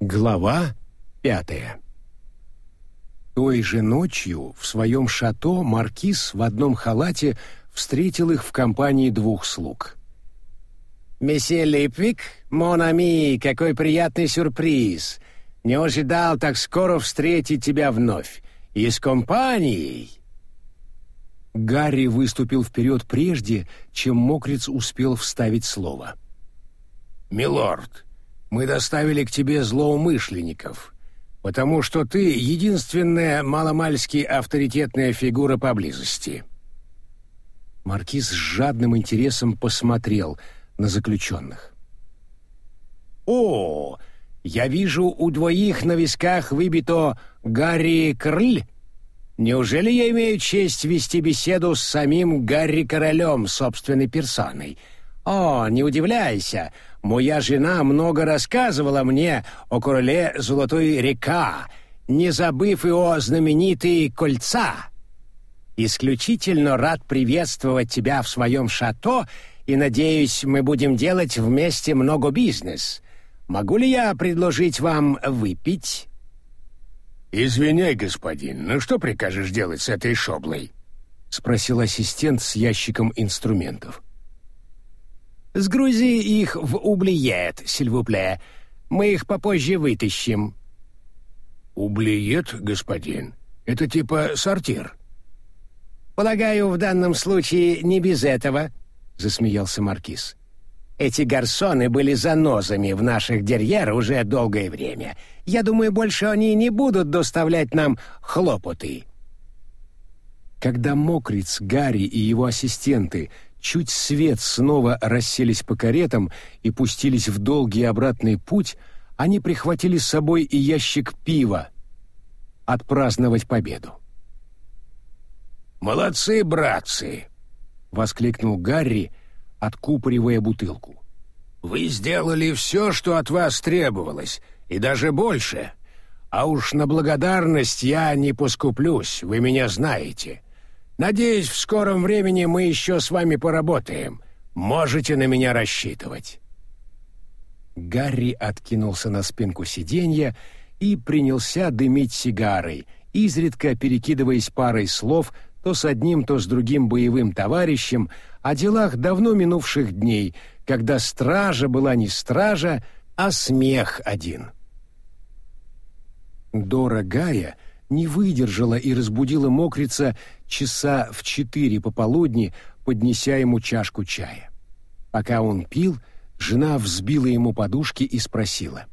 Глава пятая Той же ночью в своем шато маркиз в одном халате встретил их в компании двух слуг. «Месье Липвик, мон ами, какой приятный сюрприз! Не ожидал так скоро встретить тебя вновь. И с компанией!» Гарри выступил вперед прежде, чем Мокриц успел вставить слово. «Милорд, мы доставили к тебе злоумышленников, потому что ты единственная маломальски авторитетная фигура поблизости». Маркиз с жадным интересом посмотрел на заключенных. «О, я вижу, у двоих на висках выбито «Гарри Крль». Неужели я имею честь вести беседу с самим Гарри Королем собственной персоной? О, не удивляйся, моя жена много рассказывала мне о короле Золотой река, не забыв и о знаменитые кольца. Исключительно рад приветствовать тебя в своем шато и надеюсь, мы будем делать вместе много бизнес. Могу ли я предложить вам выпить?» «Извиняй, господин, но что прикажешь делать с этой шоблой?» — спросил ассистент с ящиком инструментов. «Сгрузи их в ублиет, сильвупле. Мы их попозже вытащим». «Ублиет, господин? Это типа сортир?» «Полагаю, в данном случае не без этого», — засмеялся Маркиз. Эти гарсоны были занозами в наших дерьер уже долгое время. Я думаю, больше они не будут доставлять нам хлопоты». Когда Мокриц, Гарри и его ассистенты чуть свет снова расселись по каретам и пустились в долгий обратный путь, они прихватили с собой и ящик пива отпраздновать победу. «Молодцы, братцы!» — воскликнул Гарри, откупоривая бутылку. «Вы сделали все, что от вас требовалось, и даже больше. А уж на благодарность я не поскуплюсь, вы меня знаете. Надеюсь, в скором времени мы еще с вами поработаем. Можете на меня рассчитывать». Гарри откинулся на спинку сиденья и принялся дымить сигарой, изредка перекидываясь парой слов то с одним, то с другим боевым товарищем, о делах давно минувших дней, когда стража была не стража, а смех один. Дора Гая не выдержала и разбудила мокрица часа в четыре пополудни, поднеся ему чашку чая. Пока он пил, жена взбила ему подушки и спросила.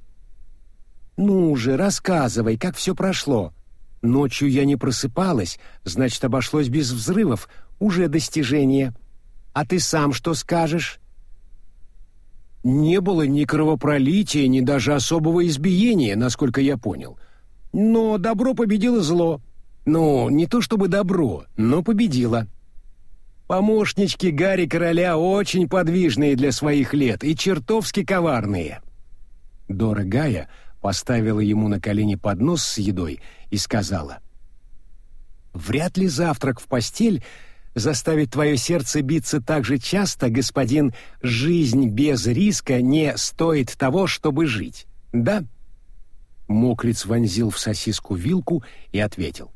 «Ну же, рассказывай, как все прошло. Ночью я не просыпалась, значит, обошлось без взрывов, уже достижение». А ты сам что скажешь?» «Не было ни кровопролития, ни даже особого избиения, насколько я понял. Но добро победило зло. Ну, не то чтобы добро, но победило. Помощнички Гарри Короля очень подвижные для своих лет и чертовски коварные». Дора Гая поставила ему на колени поднос с едой и сказала, «Вряд ли завтрак в постель заставить твое сердце биться так же часто, господин, жизнь без риска не стоит того, чтобы жить, да?» Мокриц вонзил в сосиску вилку и ответил.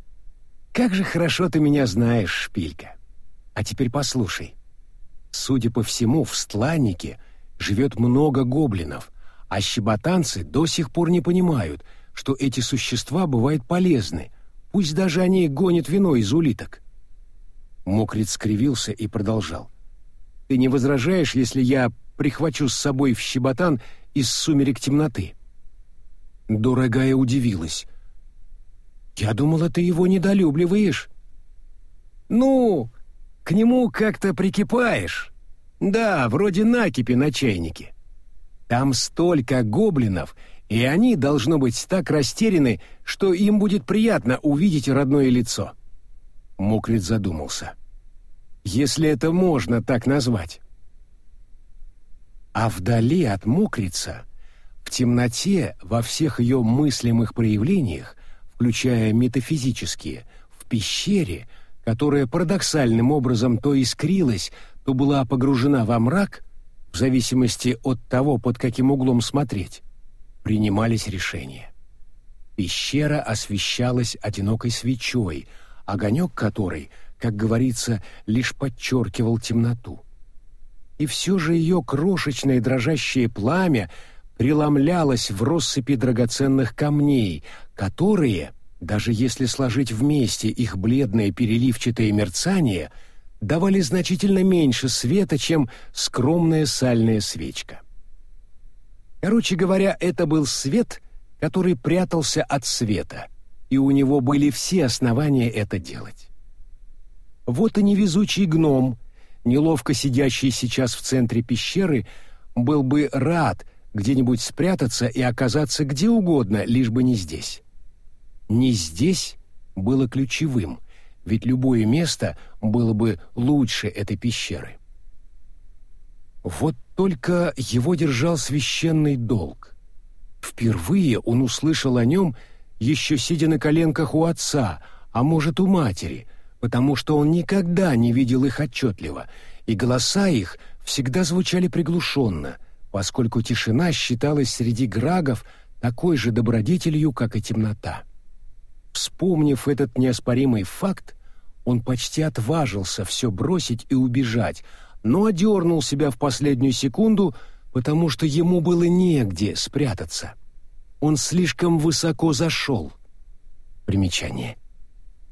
«Как же хорошо ты меня знаешь, шпилька. А теперь послушай. Судя по всему, в Стланнике живет много гоблинов, а щеботанцы до сих пор не понимают, что эти существа бывают полезны, пусть даже они гонят вино из улиток. Мокриц скривился и продолжал. «Ты не возражаешь, если я прихвачу с собой в щеботан из сумерек темноты?» Дорогая удивилась. «Я думала, ты его недолюбливаешь». «Ну, к нему как-то прикипаешь. Да, вроде накипи на чайнике. Там столько гоблинов, и они, должно быть, так растеряны, что им будет приятно увидеть родное лицо». Мокрит задумался. «Если это можно так назвать». А вдали от мокрица, в темноте во всех ее мыслимых проявлениях, включая метафизические, в пещере, которая парадоксальным образом то искрилась, то была погружена во мрак, в зависимости от того, под каким углом смотреть, принимались решения. Пещера освещалась одинокой свечой, огонек которой, как говорится, лишь подчеркивал темноту. И все же ее крошечное дрожащее пламя преломлялось в россыпи драгоценных камней, которые, даже если сложить вместе их бледное переливчатое мерцание, давали значительно меньше света, чем скромная сальная свечка. Короче говоря, это был свет, который прятался от света, и у него были все основания это делать. Вот и невезучий гном, неловко сидящий сейчас в центре пещеры, был бы рад где-нибудь спрятаться и оказаться где угодно, лишь бы не здесь. Не здесь было ключевым, ведь любое место было бы лучше этой пещеры. Вот только его держал священный долг. Впервые он услышал о нем, еще сидя на коленках у отца, а может, у матери, потому что он никогда не видел их отчетливо, и голоса их всегда звучали приглушенно, поскольку тишина считалась среди грагов такой же добродетелью, как и темнота. Вспомнив этот неоспоримый факт, он почти отважился все бросить и убежать, но одернул себя в последнюю секунду, потому что ему было негде спрятаться. Он слишком высоко зашел. Примечание.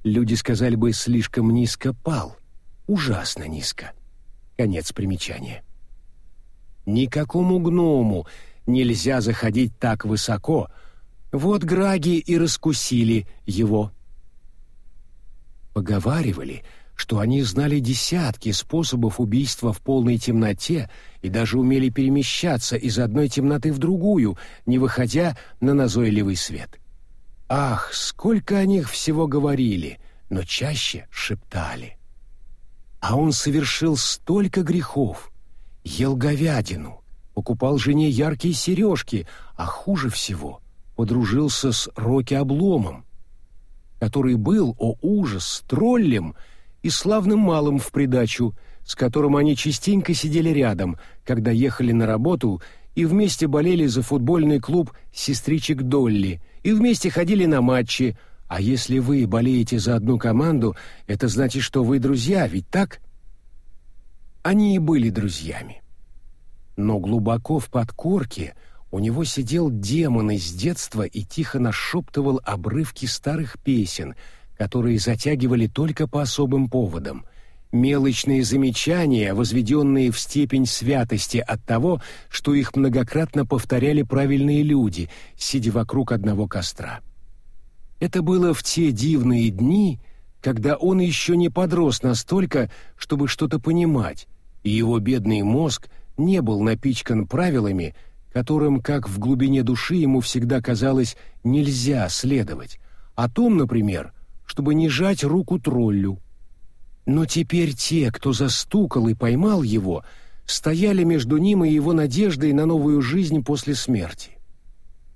Люди сказали бы «слишком низко пал». Ужасно низко. Конец примечания. Никакому гному нельзя заходить так высоко. Вот граги и раскусили его. Поговаривали — что они знали десятки способов убийства в полной темноте и даже умели перемещаться из одной темноты в другую, не выходя на назойливый свет. Ах, сколько о них всего говорили, но чаще шептали. А он совершил столько грехов, ел говядину, покупал жене яркие сережки, а хуже всего подружился с Роки Обломом, который был, о ужас, троллем — и славным малым в придачу, с которым они частенько сидели рядом, когда ехали на работу и вместе болели за футбольный клуб «Сестричек Долли», и вместе ходили на матчи, а если вы болеете за одну команду, это значит, что вы друзья, ведь так? Они и были друзьями. Но глубоко в подкорке у него сидел демон из детства и тихо нашептывал обрывки старых песен — которые затягивали только по особым поводам, мелочные замечания, возведенные в степень святости от того, что их многократно повторяли правильные люди, сидя вокруг одного костра. Это было в те дивные дни, когда он еще не подрос настолько, чтобы что-то понимать, и его бедный мозг не был напичкан правилами, которым, как в глубине души ему всегда казалось, нельзя следовать, о том, например, чтобы не жать руку троллю. Но теперь те, кто застукал и поймал его, стояли между ним и его надеждой на новую жизнь после смерти.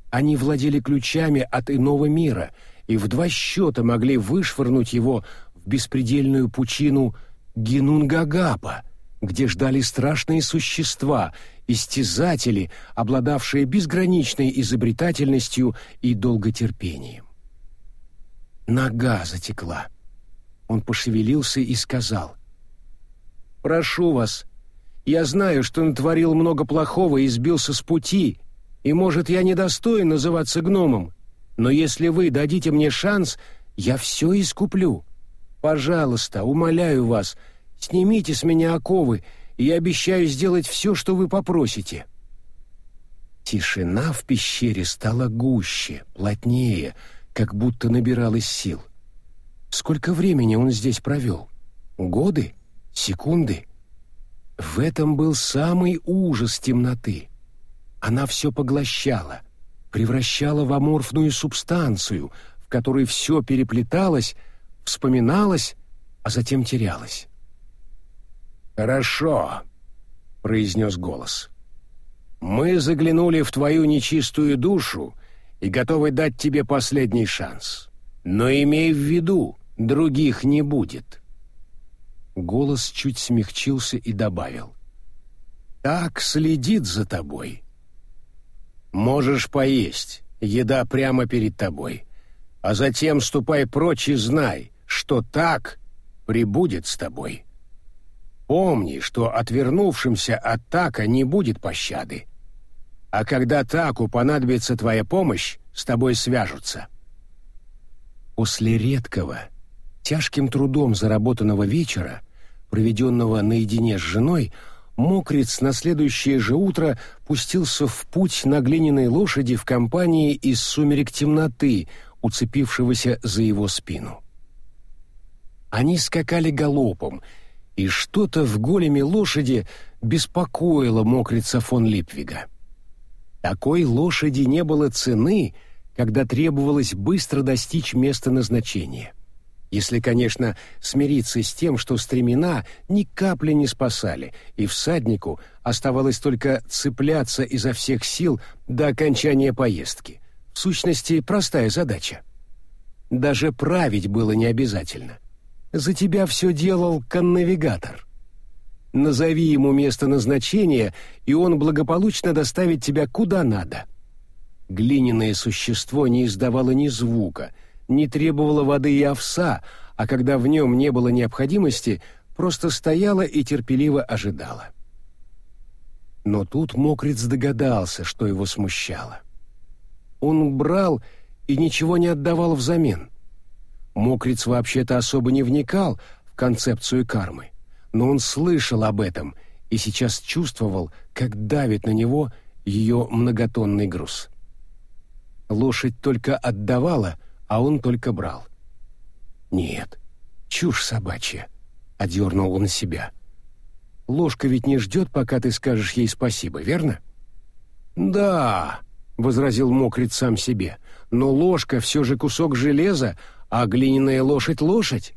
Они владели ключами от иного мира и в два счета могли вышвырнуть его в беспредельную пучину Гинунгагапа, где ждали страшные существа, истязатели, обладавшие безграничной изобретательностью и долготерпением. Нога затекла. Он пошевелился и сказал. «Прошу вас, я знаю, что натворил много плохого и сбился с пути, и, может, я недостоин называться гномом, но если вы дадите мне шанс, я все искуплю. Пожалуйста, умоляю вас, снимите с меня оковы, и я обещаю сделать все, что вы попросите». Тишина в пещере стала гуще, плотнее, как будто набиралась сил. Сколько времени он здесь провел? Годы? Секунды? В этом был самый ужас темноты. Она все поглощала, превращала в аморфную субстанцию, в которой все переплеталось, вспоминалось, а затем терялось. «Хорошо», — произнес голос. «Мы заглянули в твою нечистую душу и готовы дать тебе последний шанс. Но имей в виду, других не будет». Голос чуть смягчился и добавил. «Так следит за тобой». Можешь поесть, еда прямо перед тобой. А затем ступай прочь и знай, что так прибудет с тобой. Помни, что отвернувшимся от така не будет пощады. А когда таку понадобится твоя помощь, с тобой свяжутся. После редкого, тяжким трудом заработанного вечера, проведенного наедине с женой, Мокриц на следующее же утро пустился в путь на глиняной лошади в компании из сумерек темноты, уцепившегося за его спину. Они скакали галопом, и что-то в големе лошади беспокоило мокрица фон Липвига. Такой лошади не было цены, когда требовалось быстро достичь места назначения. Если, конечно, смириться с тем, что стремена ни капли не спасали, и всаднику оставалось только цепляться изо всех сил до окончания поездки. В сущности, простая задача. Даже править было не обязательно. За тебя все делал коннавигатор. Назови ему место назначения, и он благополучно доставит тебя куда надо. Глиняное существо не издавало ни звука, не требовало воды и овса, а когда в нем не было необходимости, просто стояло и терпеливо ожидало. Но тут Мокриц догадался, что его смущало. Он брал и ничего не отдавал взамен. Мокриц вообще-то особо не вникал в концепцию кармы, но он слышал об этом и сейчас чувствовал, как давит на него ее многотонный груз. Лошадь только отдавала, а он только брал. «Нет, чушь собачья», — одернул он себя. «Ложка ведь не ждет, пока ты скажешь ей спасибо, верно?» «Да», — возразил Мокриц сам себе, — «но ложка все же кусок железа, а глиняная лошадь — лошадь.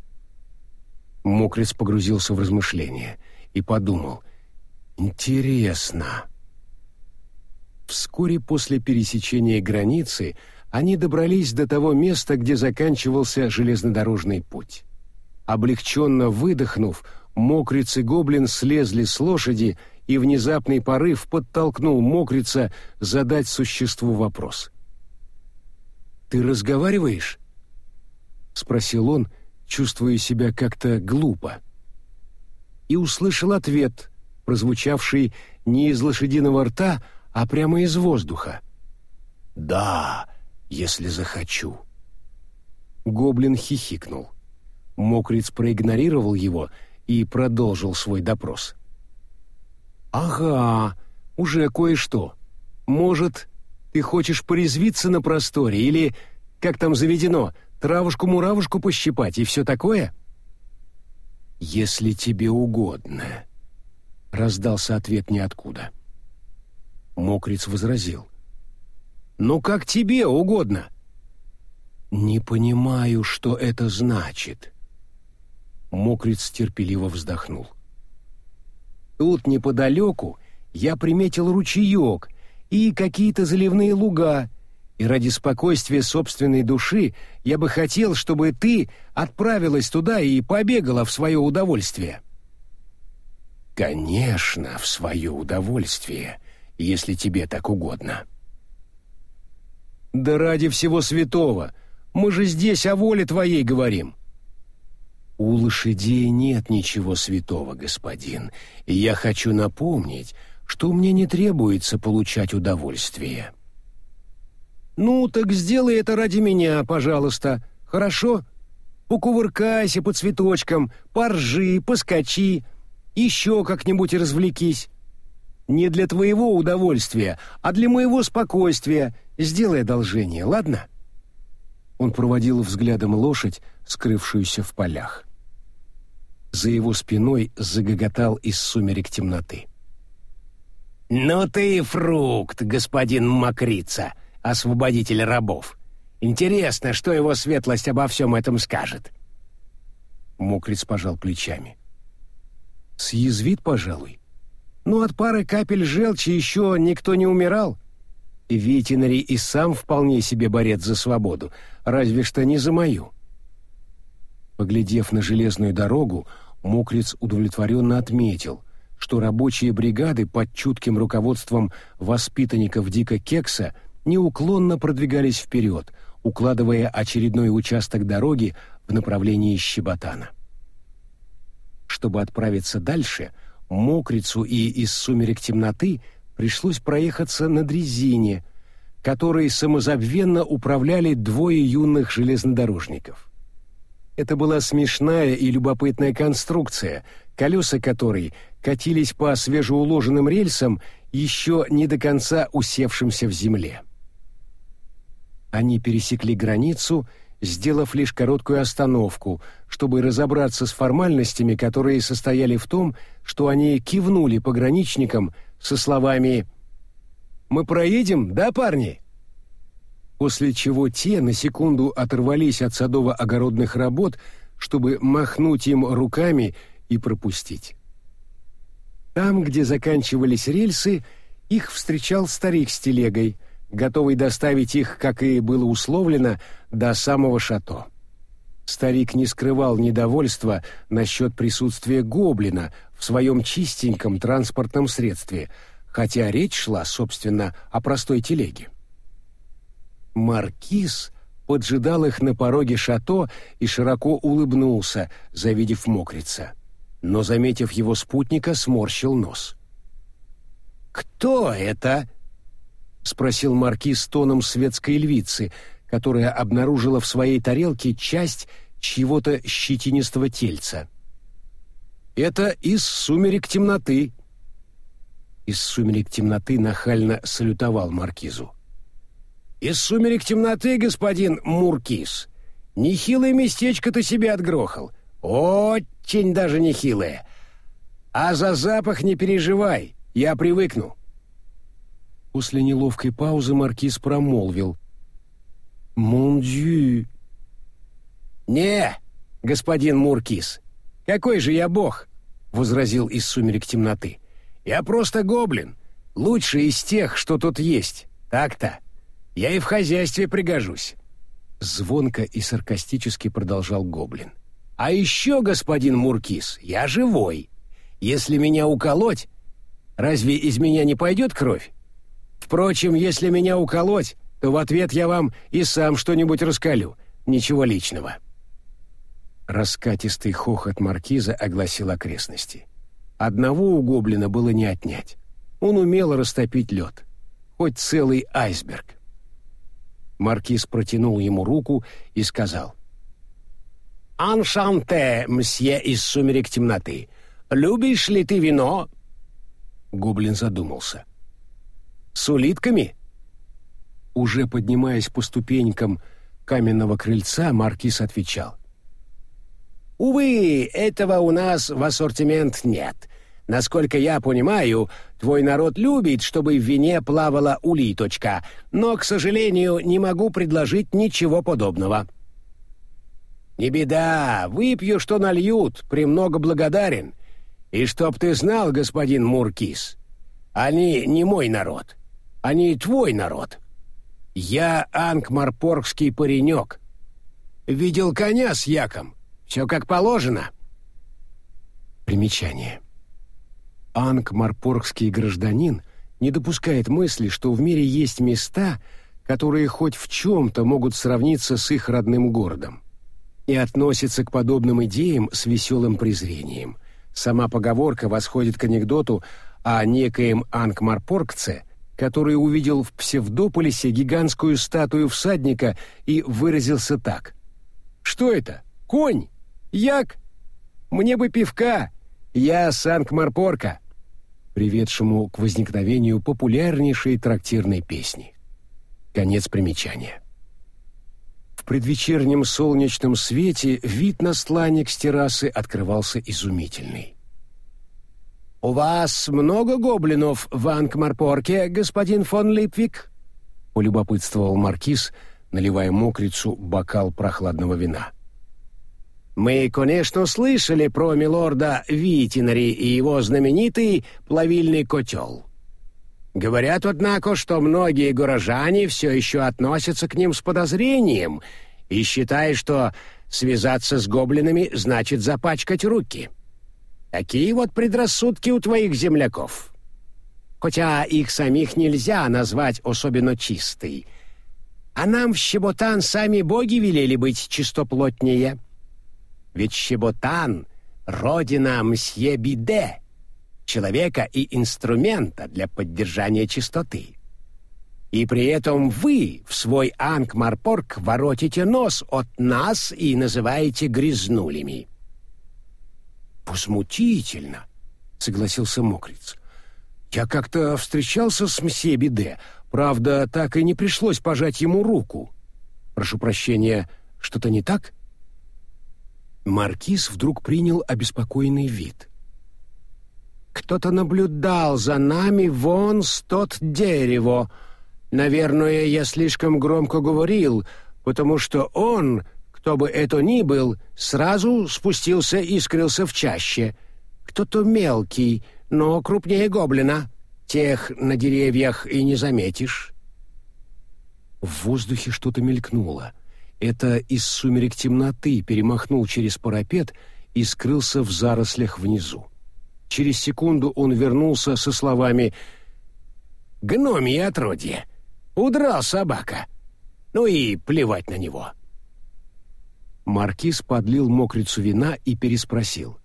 Мокрец погрузился в размышления и подумал. «Интересно». Вскоре после пересечения границы они добрались до того места, где заканчивался железнодорожный путь. Облегченно выдохнув, мокриц и гоблин слезли с лошади, и внезапный порыв подтолкнул мокрица задать существу вопрос. «Ты разговариваешь?» — спросил он, чувствуя себя как-то глупо. И услышал ответ, прозвучавший не из лошадиного рта, а прямо из воздуха. «Да, если захочу». Гоблин хихикнул. Мокриц проигнорировал его и продолжил свой допрос. «Ага, уже кое-что. Может, ты хочешь порезвиться на просторе или, как там заведено, — травушку-муравушку пощипать и все такое?» «Если тебе угодно», — раздался ответ ниоткуда. Мокриц возразил. «Ну как тебе угодно?» «Не понимаю, что это значит». Мокриц терпеливо вздохнул. «Тут неподалеку я приметил ручеек и какие-то заливные луга, и ради спокойствия собственной души я бы хотел, чтобы ты отправилась туда и побегала в свое удовольствие». «Конечно, в свое удовольствие, если тебе так угодно». «Да ради всего святого! Мы же здесь о воле твоей говорим!» «У лошадей нет ничего святого, господин, я хочу напомнить, что мне не требуется получать удовольствие». «Ну, так сделай это ради меня, пожалуйста, хорошо? Покувыркайся по цветочкам, поржи, поскочи, еще как-нибудь развлекись. Не для твоего удовольствия, а для моего спокойствия. Сделай одолжение, ладно?» Он проводил взглядом лошадь, скрывшуюся в полях. За его спиной загоготал из сумерек темноты. «Ну ты фрукт, господин Макрица!» освободитель рабов. Интересно, что его светлость обо всем этом скажет. Мокриц пожал плечами. Съязвит, пожалуй. Ну, от пары капель желчи еще никто не умирал. Витинари и сам вполне себе борец за свободу, разве что не за мою. Поглядев на железную дорогу, Мокриц удовлетворенно отметил, что рабочие бригады под чутким руководством воспитанников Дика Кекса неуклонно продвигались вперед, укладывая очередной участок дороги в направлении Щеботана. Чтобы отправиться дальше, Мокрицу и из сумерек темноты пришлось проехаться на дрезине, которой самозабвенно управляли двое юных железнодорожников. Это была смешная и любопытная конструкция, колеса которой катились по свежеуложенным рельсам, еще не до конца усевшимся в земле. Они пересекли границу, сделав лишь короткую остановку, чтобы разобраться с формальностями, которые состояли в том, что они кивнули пограничникам со словами «Мы проедем, да, парни?» После чего те на секунду оторвались от садово-огородных работ, чтобы махнуть им руками и пропустить. Там, где заканчивались рельсы, их встречал старик с телегой, готовый доставить их, как и было условлено, до самого шато. Старик не скрывал недовольства насчет присутствия гоблина в своем чистеньком транспортном средстве, хотя речь шла, собственно, о простой телеге. Маркиз поджидал их на пороге шато и широко улыбнулся, завидев мокрица. Но, заметив его спутника, сморщил нос. «Кто это?» — спросил маркиз тоном светской львицы, которая обнаружила в своей тарелке часть чьего-то щетинистого тельца. «Это из сумерек темноты». Из сумерек темноты нахально салютовал маркизу. «Из сумерек темноты, господин Муркис. Нехилое местечко ты себе отгрохал. Очень даже нехилое. А за запах не переживай, я привыкну». После неловкой паузы маркиз промолвил. «Мон дью!» «Не, господин Муркис, какой же я бог?» — возразил из сумерек темноты. «Я просто гоблин, лучший из тех, что тут есть. Так-то. Я и в хозяйстве пригожусь». Звонко и саркастически продолжал гоблин. «А еще, господин Муркис, я живой. Если меня уколоть, разве из меня не пойдет кровь? Впрочем, если меня уколоть, то в ответ я вам и сам что-нибудь раскалю. Ничего личного». Раскатистый хохот маркиза огласил окрестности. Одного у гоблина было не отнять. Он умел растопить лед. Хоть целый айсберг. Маркиз протянул ему руку и сказал. «Аншанте, мсье из сумерек темноты. Любишь ли ты вино?» Гоблин задумался. «С улитками?» Уже поднимаясь по ступенькам каменного крыльца, Маркиз отвечал. «Увы, этого у нас в ассортимент нет. Насколько я понимаю, твой народ любит, чтобы в вине плавала улиточка, но, к сожалению, не могу предложить ничего подобного». «Не беда, выпью, что нальют, премного благодарен. И чтоб ты знал, господин Муркис, они не мой народ, они твой народ. Я ангмарпоргский паренек. Видел коня с яком, все как положено». Примечание. Ангмарпоргский гражданин не допускает мысли, что в мире есть места, которые хоть в чем-то могут сравниться с их родным городом, и относится к подобным идеям с веселым презрением. Сама поговорка восходит к анекдоту о некоем ангмарпоргце, который увидел в Псевдополисе гигантскую статую всадника и выразился так. «Что это? Конь? Як? Мне бы пивка! Я Санкмарпорка!» приведшему к возникновению популярнейшей трактирной песни. Конец примечания. В предвечернем солнечном свете вид на сланик с террасы открывался изумительный. «У вас много гоблинов в Ангмарпорке, господин фон Липвик?» — полюбопытствовал маркиз, наливая мокрицу бокал прохладного вина. Мы, конечно, слышали про милорда Витинари и его знаменитый плавильный котел. Говорят, однако, что многие горожане все еще относятся к ним с подозрением и считают, что связаться с гоблинами значит запачкать руки. Такие вот предрассудки у твоих земляков. Хотя их самих нельзя назвать особенно чистой. А нам в Щеботан сами боги велели быть чистоплотнее. Ведь Щеботан — родина мсье Биде, человека и инструмента для поддержания чистоты. И при этом вы в свой Анкмарпорг воротите нос от нас и называете грязнулями. «Возмутительно», — согласился Мокриц. «Я как-то встречался с мсье Биде, правда, так и не пришлось пожать ему руку. Прошу прощения, что-то не так?» Маркиз вдруг принял обеспокоенный вид. «Кто-то наблюдал за нами вон с тот дерево. Наверное, я слишком громко говорил, потому что он кто бы это ни был, сразу спустился и скрылся в чаще. Кто-то мелкий, но крупнее гоблина. Тех на деревьях и не заметишь. В воздухе что-то мелькнуло. Это из сумерек темноты перемахнул через парапет и скрылся в зарослях внизу. Через секунду он вернулся со словами «Гномье отродье! Удрал собака! Ну и плевать на него!» Маркиз подлил мокрицу вина и переспросил.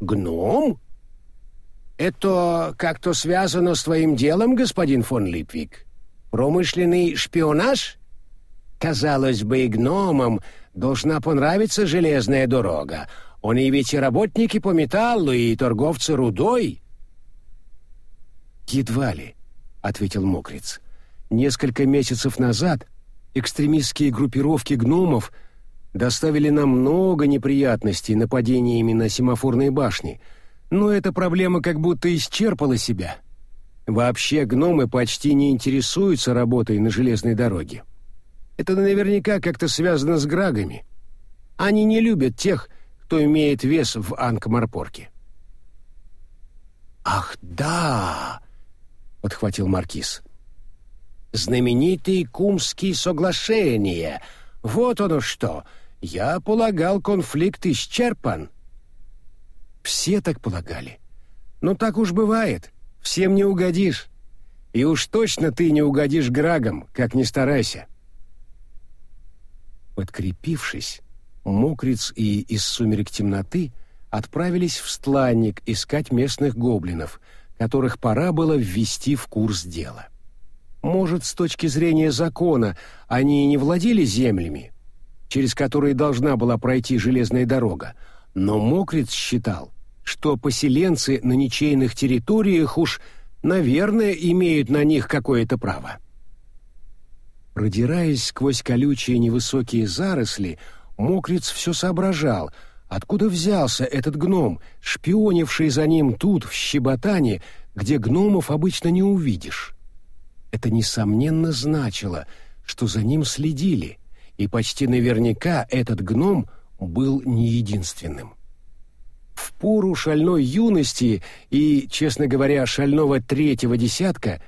«Гном? Это как-то связано с твоим делом, господин фон Липвик? Промышленный шпионаж? Казалось бы, гномам должна понравиться железная дорога. Они ведь и работники по металлу, и торговцы рудой». «Едва ли», — ответил Мокриц. «Несколько месяцев назад экстремистские группировки гномов — доставили нам много неприятностей нападениями на семафорные башни, но эта проблема как будто исчерпала себя. Вообще гномы почти не интересуются работой на железной дороге. Это наверняка как-то связано с грагами. Они не любят тех, кто имеет вес в Анкмарпорке. «Ах, да!» — подхватил Маркиз. «Знаменитые Кумские соглашения. Вот оно что!» Я полагал, конфликт исчерпан. Все так полагали. Но так уж бывает. Всем не угодишь. И уж точно ты не угодишь Грагам, как ни старайся. Подкрепившись, Мокриц и из сумерек темноты отправились в Стланник искать местных гоблинов, которых пора было ввести в курс дела. Может, с точки зрения закона они и не владели землями, через которые должна была пройти железная дорога, но Мокриц считал, что поселенцы на ничейных территориях уж, наверное, имеют на них какое-то право. Продираясь сквозь колючие невысокие заросли, Мокриц все соображал, откуда взялся этот гном, шпионивший за ним тут, в Щеботане, где гномов обычно не увидишь. Это, несомненно, значило, что за ним следили, и почти наверняка этот гном был не единственным. В пору шальной юности и, честно говоря, шального третьего десятка,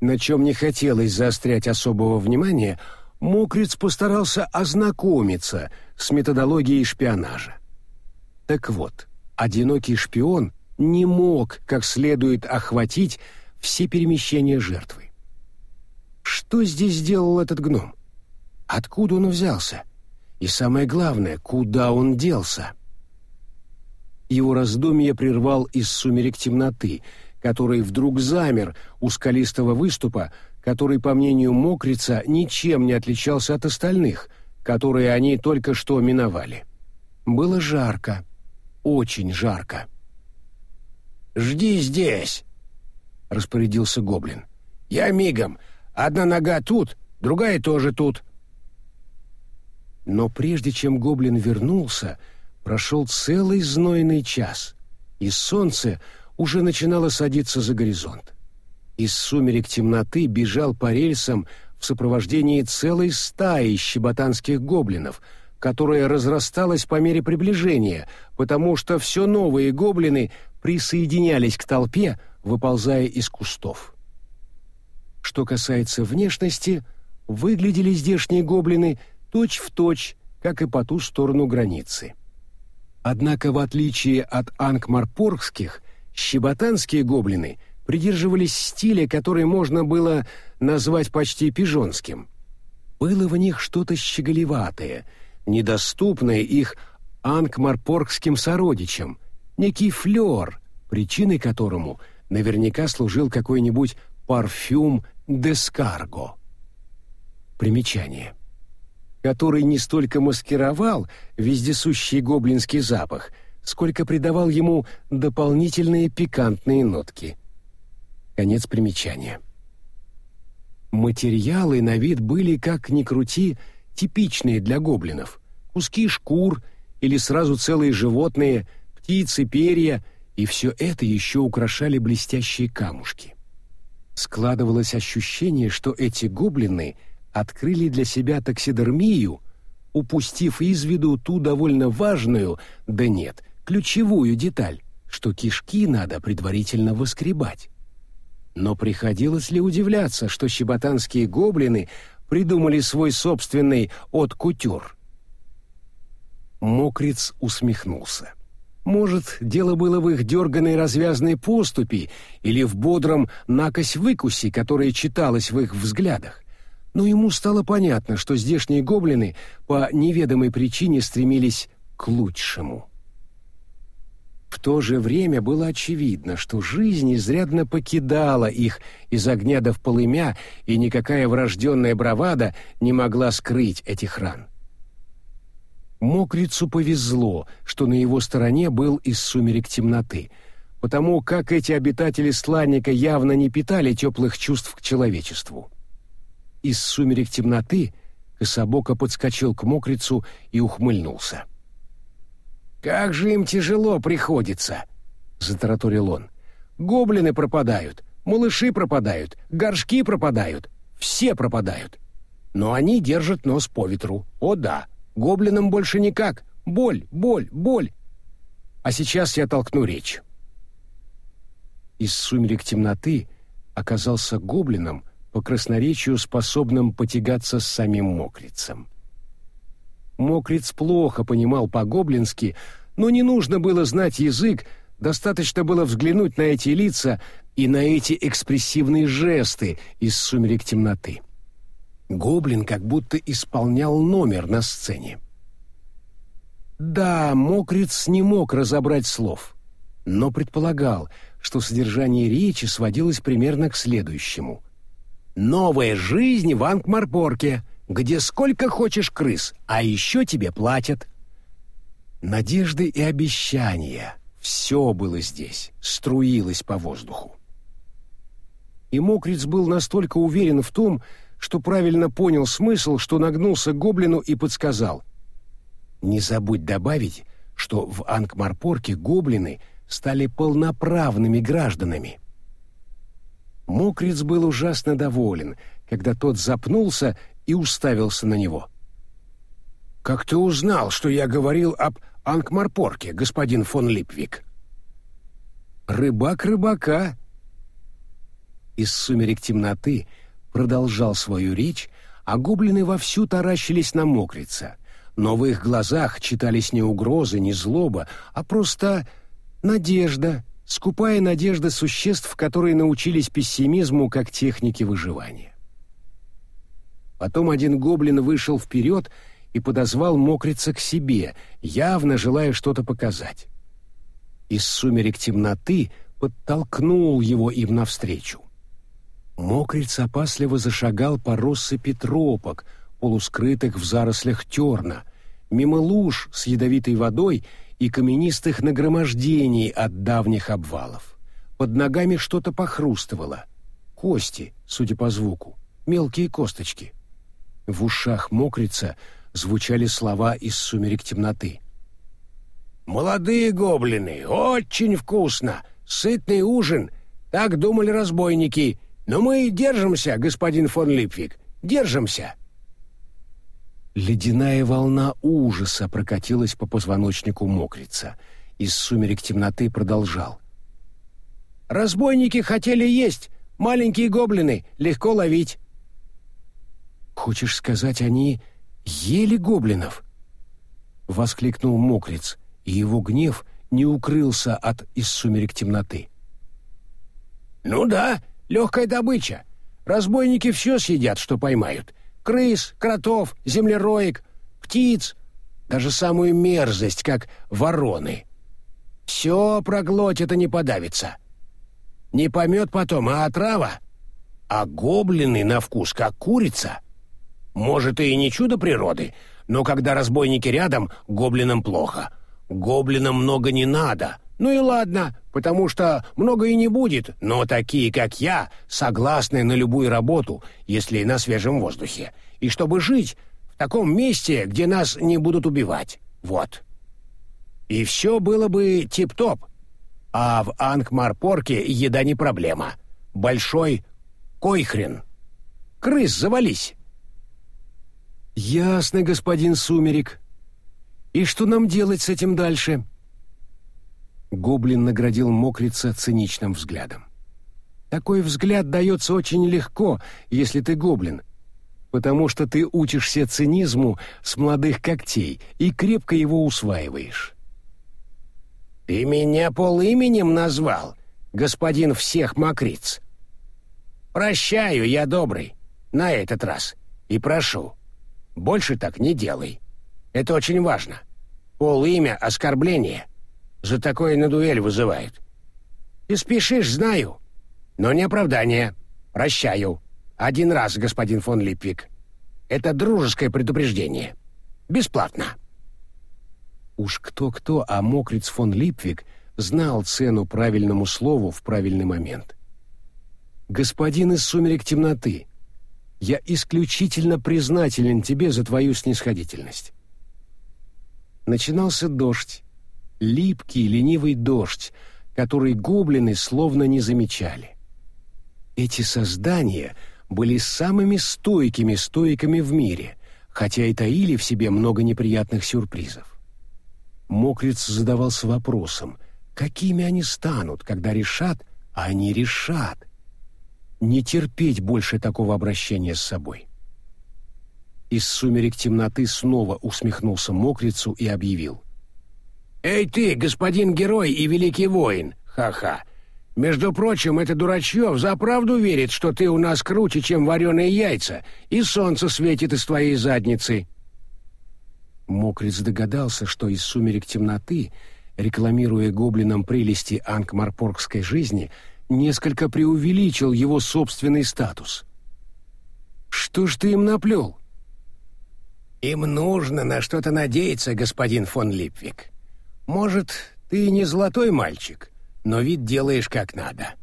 на чем не хотелось заострять особого внимания, Мокриц постарался ознакомиться с методологией шпионажа. Так вот, одинокий шпион не мог как следует охватить все перемещения жертвы. Что здесь делал этот гном? Откуда он взялся? И самое главное, куда он делся? Его раздумье прервал из сумерек темноты, который вдруг замер у скалистого выступа, который, по мнению Мокрица, ничем не отличался от остальных, которые они только что миновали. Было жарко, очень жарко. «Жди здесь!» — распорядился гоблин. «Я мигом. Одна нога тут, другая тоже тут. Но прежде чем гоблин вернулся, прошел целый знойный час, и солнце уже начинало садиться за горизонт. Из сумерек темноты бежал по рельсам в сопровождении целой стаи щеботанских гоблинов, которая разрасталась по мере приближения, потому что все новые гоблины присоединялись к толпе, выползая из кустов. Что касается внешности, выглядели здешние гоблины точь в точь, как и по ту сторону границы. Однако, в отличие от ангмарпоргских, щеботанские гоблины придерживались стиля, который можно было назвать почти пижонским. Было в них что-то щеголеватое, недоступное их ангмарпоргским сородичам, некий флёр, причиной которому наверняка служил какой-нибудь парфюм дескарго. Примечание. Который не столько маскировал вездесущий гоблинский запах, сколько придавал ему дополнительные пикантные нотки. Конец примечания. Материалы на вид были, как ни крути, типичные для гоблинов. Куски шкур или сразу целые животные, птицы, перья, и все это еще украшали блестящие камушки. Складывалось ощущение, что эти гоблины открыли для себя таксидермию, упустив из виду ту довольно важную, да нет, ключевую деталь, что кишки надо предварительно воскребать. Но приходилось ли удивляться, что щеботанские гоблины придумали свой собственный от-кутюр? Мокриц усмехнулся. Может, дело было в их дерганной развязной поступи или в бодром накось-выкусе, которое читалось в их взглядах. Но ему стало понятно, что здешние гоблины по неведомой причине стремились к лучшему. В то же время было очевидно, что жизнь изрядно покидала их из огня до полымя, и никакая врожденная бравада не могла скрыть этих ран. Мокрицу повезло, что на его стороне был из сумерек темноты, потому как эти обитатели сланника явно не питали теплых чувств к человечеству. Из сумерек темноты Кособока подскочил к мокрицу и ухмыльнулся. «Как же им тяжело приходится!» — затараторил он. «Гоблины пропадают, малыши пропадают, горшки пропадают, все пропадают. Но они держат нос по ветру, о да!» Гоблинам больше никак. Боль, боль, боль. А сейчас я толкну речь. Из сумерек темноты оказался гоблином, по красноречию способным потягаться с самим мокрицем. Мокриц плохо понимал по-гоблински, но не нужно было знать язык, достаточно было взглянуть на эти лица и на эти экспрессивные жесты из сумерек темноты. Гоблин как будто исполнял номер на сцене. Да, Мокриц не мог разобрать слов, но предполагал, что содержание речи сводилось примерно к следующему. «Новая жизнь в Ангмарпорке, где сколько хочешь крыс, а еще тебе платят». Надежды и обещания — все было здесь, струилось по воздуху. И Мокриц был настолько уверен в том, что правильно понял смысл, что нагнулся к гоблину и подсказал. «Не забудь добавить, что в Ангмарпорке гоблины стали полноправными гражданами». Мокриц был ужасно доволен, когда тот запнулся и уставился на него. «Как ты узнал, что я говорил об Ангмарпорке, господин фон Липвик?» «Рыбак рыбака». Из сумерек темноты — продолжал свою речь, а гоблины вовсю таращились на мокрица. Но в их глазах читались не угрозы, не злоба, а просто надежда, скупая надежда существ, которые научились пессимизму как технике выживания. Потом один гоблин вышел вперед и подозвал мокрица к себе, явно желая что-то показать. Из сумерек темноты подтолкнул его им навстречу. Мокриц опасливо зашагал по россыпи тропок, полускрытых в зарослях терна, мимо луж с ядовитой водой и каменистых нагромождений от давних обвалов. Под ногами что-то похрустывало. Кости, судя по звуку, мелкие косточки. В ушах мокрица звучали слова из сумерек темноты. «Молодые гоблины, очень вкусно! Сытный ужин! Так думали разбойники!» Но мы держимся, господин фон Липвик, держимся. Ледяная волна ужаса прокатилась по позвоночнику мокрица. Из сумерек темноты продолжал. «Разбойники хотели есть, маленькие гоблины, легко ловить». «Хочешь сказать, они ели гоблинов?» — воскликнул мокриц, и его гнев не укрылся от из сумерек темноты. «Ну да, легкая добыча. Разбойники все съедят, что поймают. Крыс, кротов, землероек, птиц, даже самую мерзость, как вороны. Все проглотит и не подавится. Не помет потом, а отрава. А гоблины на вкус, как курица. Может, и не чудо природы, но когда разбойники рядом, гоблинам плохо. Гоблинам много не надо. Ну и ладно, потому что много и не будет, но такие, как я, согласны на любую работу, если на свежем воздухе. И чтобы жить в таком месте, где нас не будут убивать. Вот. И все было бы тип-топ. А в Ангмарпорке еда не проблема. Большой койхрен. Крыс завались. Ясно, господин Сумерек. И что нам делать с этим дальше? Гоблин наградил мокрица циничным взглядом. Такой взгляд дается очень легко, если ты гоблин, потому что ты учишься цинизму с молодых когтей и крепко его усваиваешь. «Ты меня полименем назвал, господин всех мокриц. Прощаю, я добрый, на этот раз, и прошу, больше так не делай. Это очень важно. Полимя — оскорбление. За такое на дуэль вызывает. Ты спешишь, знаю, но не оправдание. Прощаю. Один раз, господин фон Липвик. Это дружеское предупреждение. Бесплатно. Уж кто-кто, а Мокриц фон Липвик знал цену правильному слову в правильный момент. «Господин из сумерек темноты, я исключительно признателен тебе за твою снисходительность». Начинался дождь, липкий, ленивый дождь, который гоблины словно не замечали. Эти создания были самыми стойкими стойками в мире, хотя и таили в себе много неприятных сюрпризов. Мокриц задавался вопросом, какими они станут, когда решат, а они решат. Не терпеть больше такого обращения с собой. Из сумерек темноты снова усмехнулся Мокрицу и объявил. «Эй ты, господин герой и великий воин! Ха-ха! Между прочим, это дурачье взаправду верит, что ты у нас круче, чем вареные яйца, и солнце светит из твоей задницы!» Мокриц догадался, что из сумерек темноты, рекламируя гоблинам прелести ангмарпоргской жизни, несколько преувеличил его собственный статус. «Что ж ты им наплел?» «Им нужно на что-то надеяться, господин фон Липвик. Может, ты не золотой мальчик, но вид делаешь как надо.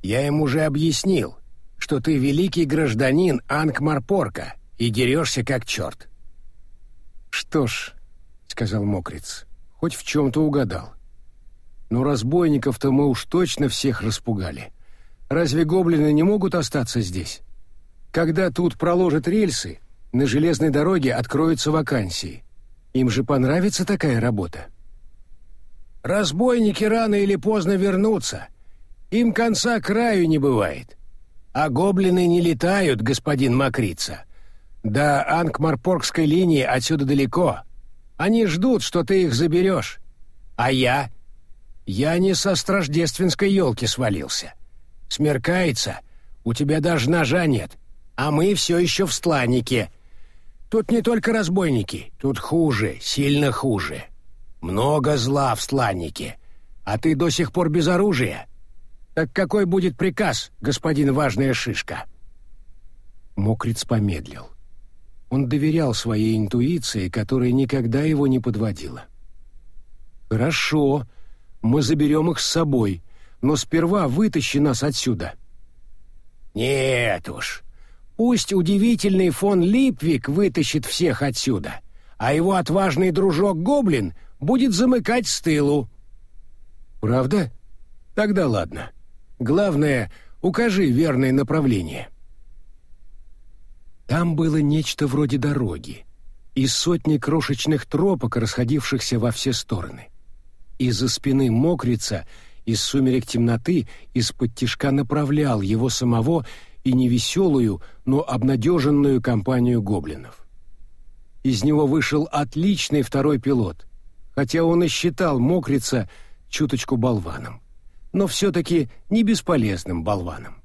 Я им уже объяснил, что ты великий гражданин Ангмарпорка и дерешься как черт. «Что ж», — сказал Мокриц, — «хоть в чем-то угадал. Но разбойников-то мы уж точно всех распугали. Разве гоблины не могут остаться здесь? Когда тут проложат рельсы, на железной дороге откроются вакансии. Им же понравится такая работа». «Разбойники рано или поздно вернутся. Им конца краю не бывает. А гоблины не летают, господин Макрица. До Ангмарпоргской линии отсюда далеко. Они ждут, что ты их заберешь. А я? Я не со страждественской елки свалился. Смеркается, у тебя даже ножа нет, а мы все еще в стланнике. Тут не только разбойники, тут хуже, сильно хуже. Много зла в стланнике, а ты до сих пор без оружия. Так какой будет приказ, господин важная шишка?» Мокриц помедлил. Он доверял своей интуиции, которая никогда его не подводила. «Хорошо, мы заберем их с собой, но сперва вытащи нас отсюда». «Нет уж, пусть удивительный фон Липвик вытащит всех отсюда, а его отважный дружок Гоблин будет замыкать с тылу». «Правда? Тогда ладно. Главное, укажи верное направление». Там было нечто вроде дороги и сотни крошечных тропок, расходившихся во все стороны. Из-за спины мокрица, из сумерек темноты, из-под тишка направлял его самого и невеселую, но обнадеженную компанию гоблинов. Из него вышел отличный второй пилот, хотя он и считал мокрица чуточку болваном, но все-таки не бесполезным болваном.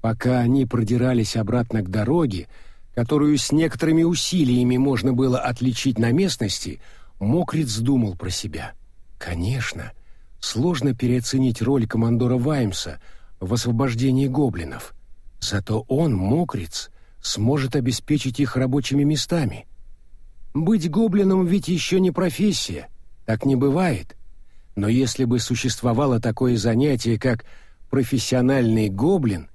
Пока они продирались обратно к дороге, которую с некоторыми усилиями можно было отличить на местности, Мокриц думал про себя. Конечно, сложно переоценить роль командора Ваймса в освобождении гоблинов. Зато он, Мокриц, сможет обеспечить их рабочими местами. Быть гоблином ведь еще не профессия, так не бывает. Но если бы существовало такое занятие, как профессиональный гоблин,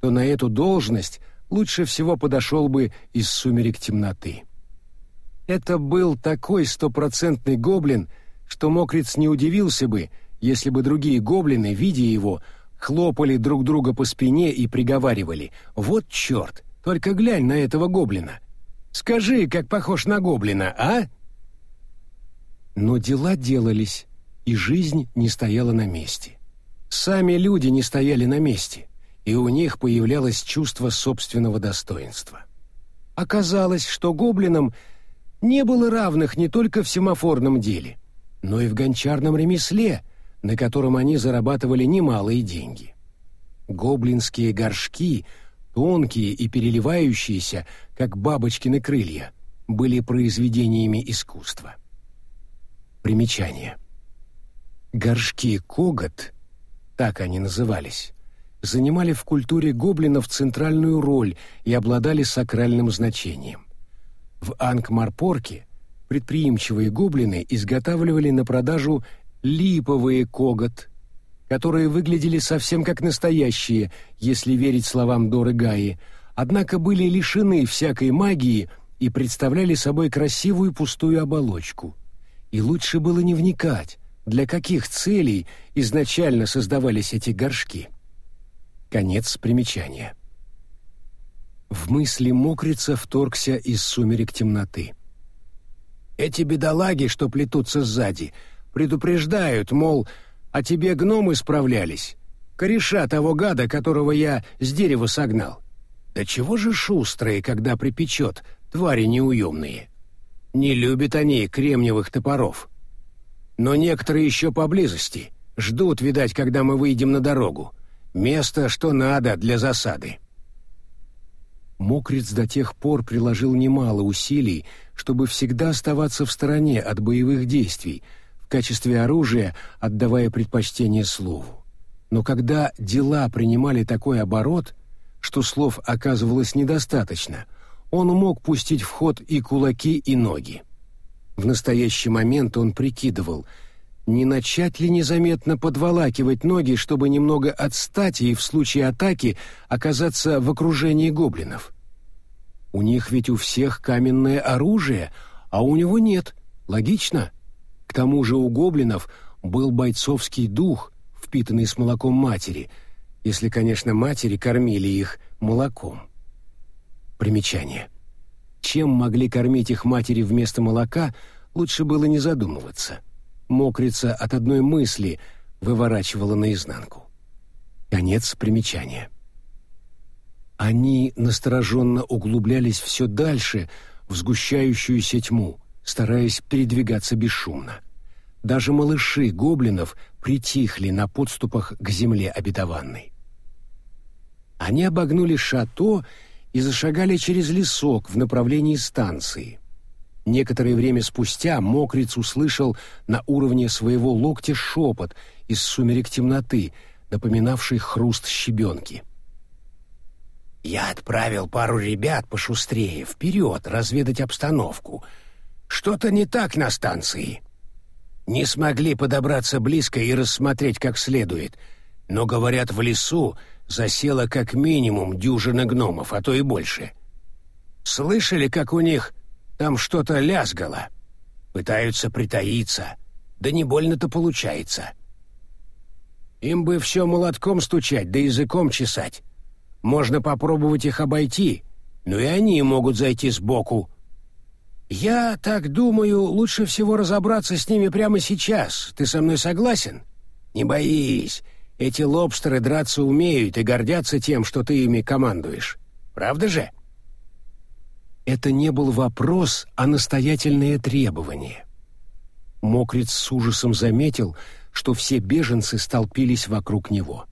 то на эту должность лучше всего подошел бы из сумерек темноты. Это был такой стопроцентный гоблин, что Мокриц не удивился бы, если бы другие гоблины, видя его, хлопали друг друга по спине и приговаривали «Вот черт, только глянь на этого гоблина! Скажи, как похож на гоблина, а?» Но дела делались, и жизнь не стояла на месте. Сами люди не стояли на месте, и у них появлялось чувство собственного достоинства. Оказалось, что гоблинам не было равных не только в семафорном деле, но и в гончарном ремесле, на котором они зарабатывали немалые деньги. Гоблинские горшки, тонкие и переливающиеся, как бабочкины крылья, были произведениями искусства. Примечание. Горшки когот, так они назывались, занимали в культуре гоблинов центральную роль и обладали сакральным значением. В Ангмарпорке предприимчивые гоблины изготавливали на продажу липовые когот, которые выглядели совсем как настоящие, если верить словам Доры Гаи, однако были лишены всякой магии и представляли собой красивую пустую оболочку. И лучше было не вникать, для каких целей изначально создавались эти горшки. Конец примечания. В мысли мокрица вторгся из сумерек темноты. «Эти бедолаги, что плетутся сзади, предупреждают, мол, о тебе гномы справлялись, кореша того гада, которого я с дерева согнал. Да чего же шустрые, когда припечет, твари неуемные. Не любят они кремниевых топоров. Но некоторые еще поблизости, ждут, видать, когда мы выйдем на дорогу. Место, что надо для засады. Мокриц до тех пор приложил немало усилий, чтобы всегда оставаться в стороне от боевых действий, в качестве оружия отдавая предпочтение слову. Но когда дела принимали такой оборот, что слов оказывалось недостаточно, он мог пустить в ход и кулаки, и ноги. В настоящий момент он прикидывал — не начать ли незаметно подволакивать ноги, чтобы немного отстать и в случае атаки оказаться в окружении гоблинов? У них ведь у всех каменное оружие, а у него нет. Логично? К тому же у гоблинов был бойцовский дух, впитанный с молоком матери, если, конечно, матери кормили их молоком. Примечание. Чем могли кормить их матери вместо молока, лучше было не задумываться. — мокрица от одной мысли выворачивала наизнанку. Конец примечания. Они настороженно углублялись все дальше в сгущающуюся тьму, стараясь передвигаться бесшумно. Даже малыши гоблинов притихли на подступах к земле обетованной. Они обогнули шато и зашагали через лесок в направлении станции. Некоторое время спустя Мокриц услышал на уровне своего локтя шепот из сумерек темноты, напоминавший хруст щебенки. «Я отправил пару ребят пошустрее, вперед, разведать обстановку. Что-то не так на станции. Не смогли подобраться близко и рассмотреть как следует, но, говорят, в лесу засело как минимум дюжина гномов, а то и больше. Слышали, как у них там что-то лязгало. Пытаются притаиться. Да не больно-то получается. Им бы все молотком стучать, да языком чесать. Можно попробовать их обойти, но и они могут зайти сбоку. Я так думаю, лучше всего разобраться с ними прямо сейчас. Ты со мной согласен? Не боись. Эти лобстеры драться умеют и гордятся тем, что ты ими командуешь. Правда же? — это не был вопрос, а настоятельное требование. Мокриц с ужасом заметил, что все беженцы столпились вокруг него.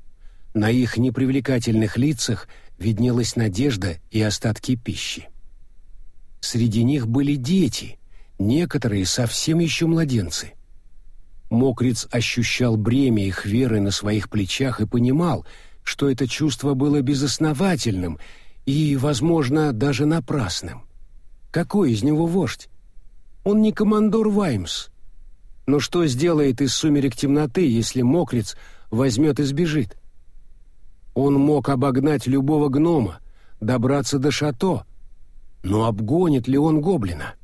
На их непривлекательных лицах виднелась надежда и остатки пищи. Среди них были дети, некоторые совсем еще младенцы. Мокриц ощущал бремя их веры на своих плечах и понимал, что это чувство было безосновательным и, возможно, даже напрасным. Какой из него вождь? Он не командор Ваймс. Но что сделает из сумерек темноты, если мокрец возьмет и сбежит? Он мог обогнать любого гнома, добраться до шато, но обгонит ли он гоблина?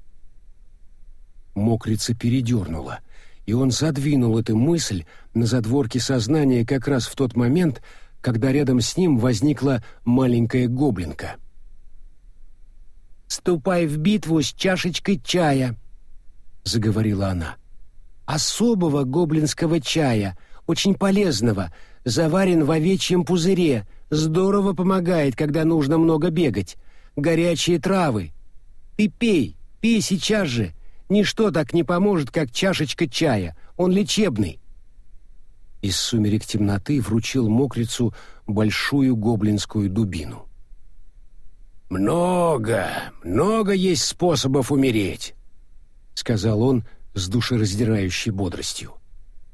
Мокрица передернула, и он задвинул эту мысль на задворке сознания как раз в тот момент, когда рядом с ним возникла маленькая гоблинка. «Ступай в битву с чашечкой чая», — заговорила она. «Особого гоблинского чая, очень полезного, заварен в овечьем пузыре, здорово помогает, когда нужно много бегать. Горячие травы. Ты пей, пей сейчас же. Ничто так не поможет, как чашечка чая. Он лечебный». Из сумерек темноты вручил мокрицу большую гоблинскую дубину. «Много, много есть способов умереть», — сказал он с душераздирающей бодростью.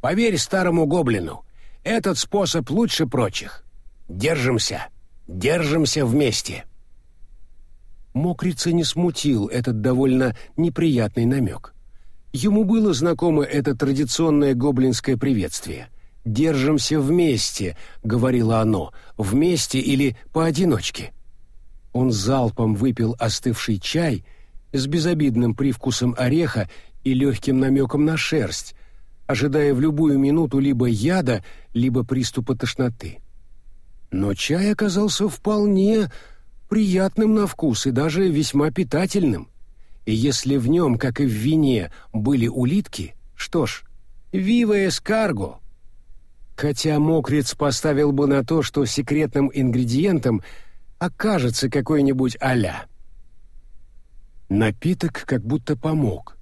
«Поверь старому гоблину, этот способ лучше прочих. Держимся, держимся вместе». Мокрица не смутил этот довольно неприятный намек. Ему было знакомо это традиционное гоблинское приветствие. «Держимся вместе», — говорило оно, — «вместе или поодиночке». Он залпом выпил остывший чай с безобидным привкусом ореха и легким намеком на шерсть, ожидая в любую минуту либо яда, либо приступа тошноты. Но чай оказался вполне приятным на вкус и даже весьма питательным. И если в нем, как и в вине, были улитки, что ж, вива эскарго. Хотя мокрец поставил бы на то, что секретным ингредиентом окажется какой-нибудь аля. Напиток как будто помог,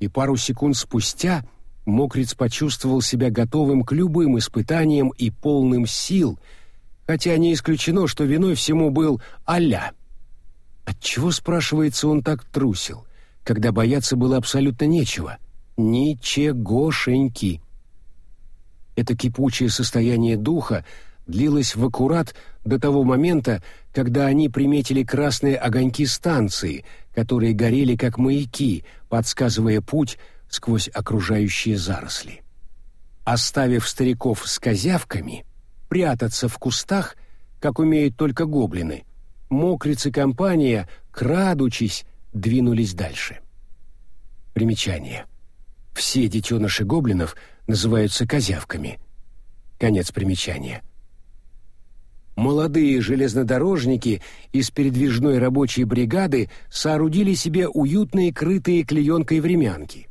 и пару секунд спустя — Мокриц почувствовал себя готовым к любым испытаниям и полным сил, хотя не исключено, что виной всему был Аля. Отчего, спрашивается, он так трусил, когда бояться было абсолютно нечего? Ничегошеньки. Это кипучее состояние духа длилось в аккурат до того момента, когда они приметили красные огоньки станции, которые горели как маяки, подсказывая путь сквозь окружающие заросли. Оставив стариков с козявками прятаться в кустах, как умеют только гоблины, мокриц компания, крадучись, двинулись дальше. Примечание. Все детеныши гоблинов называются козявками. Конец примечания. Молодые железнодорожники из передвижной рабочей бригады соорудили себе уютные крытые клеенкой времянки.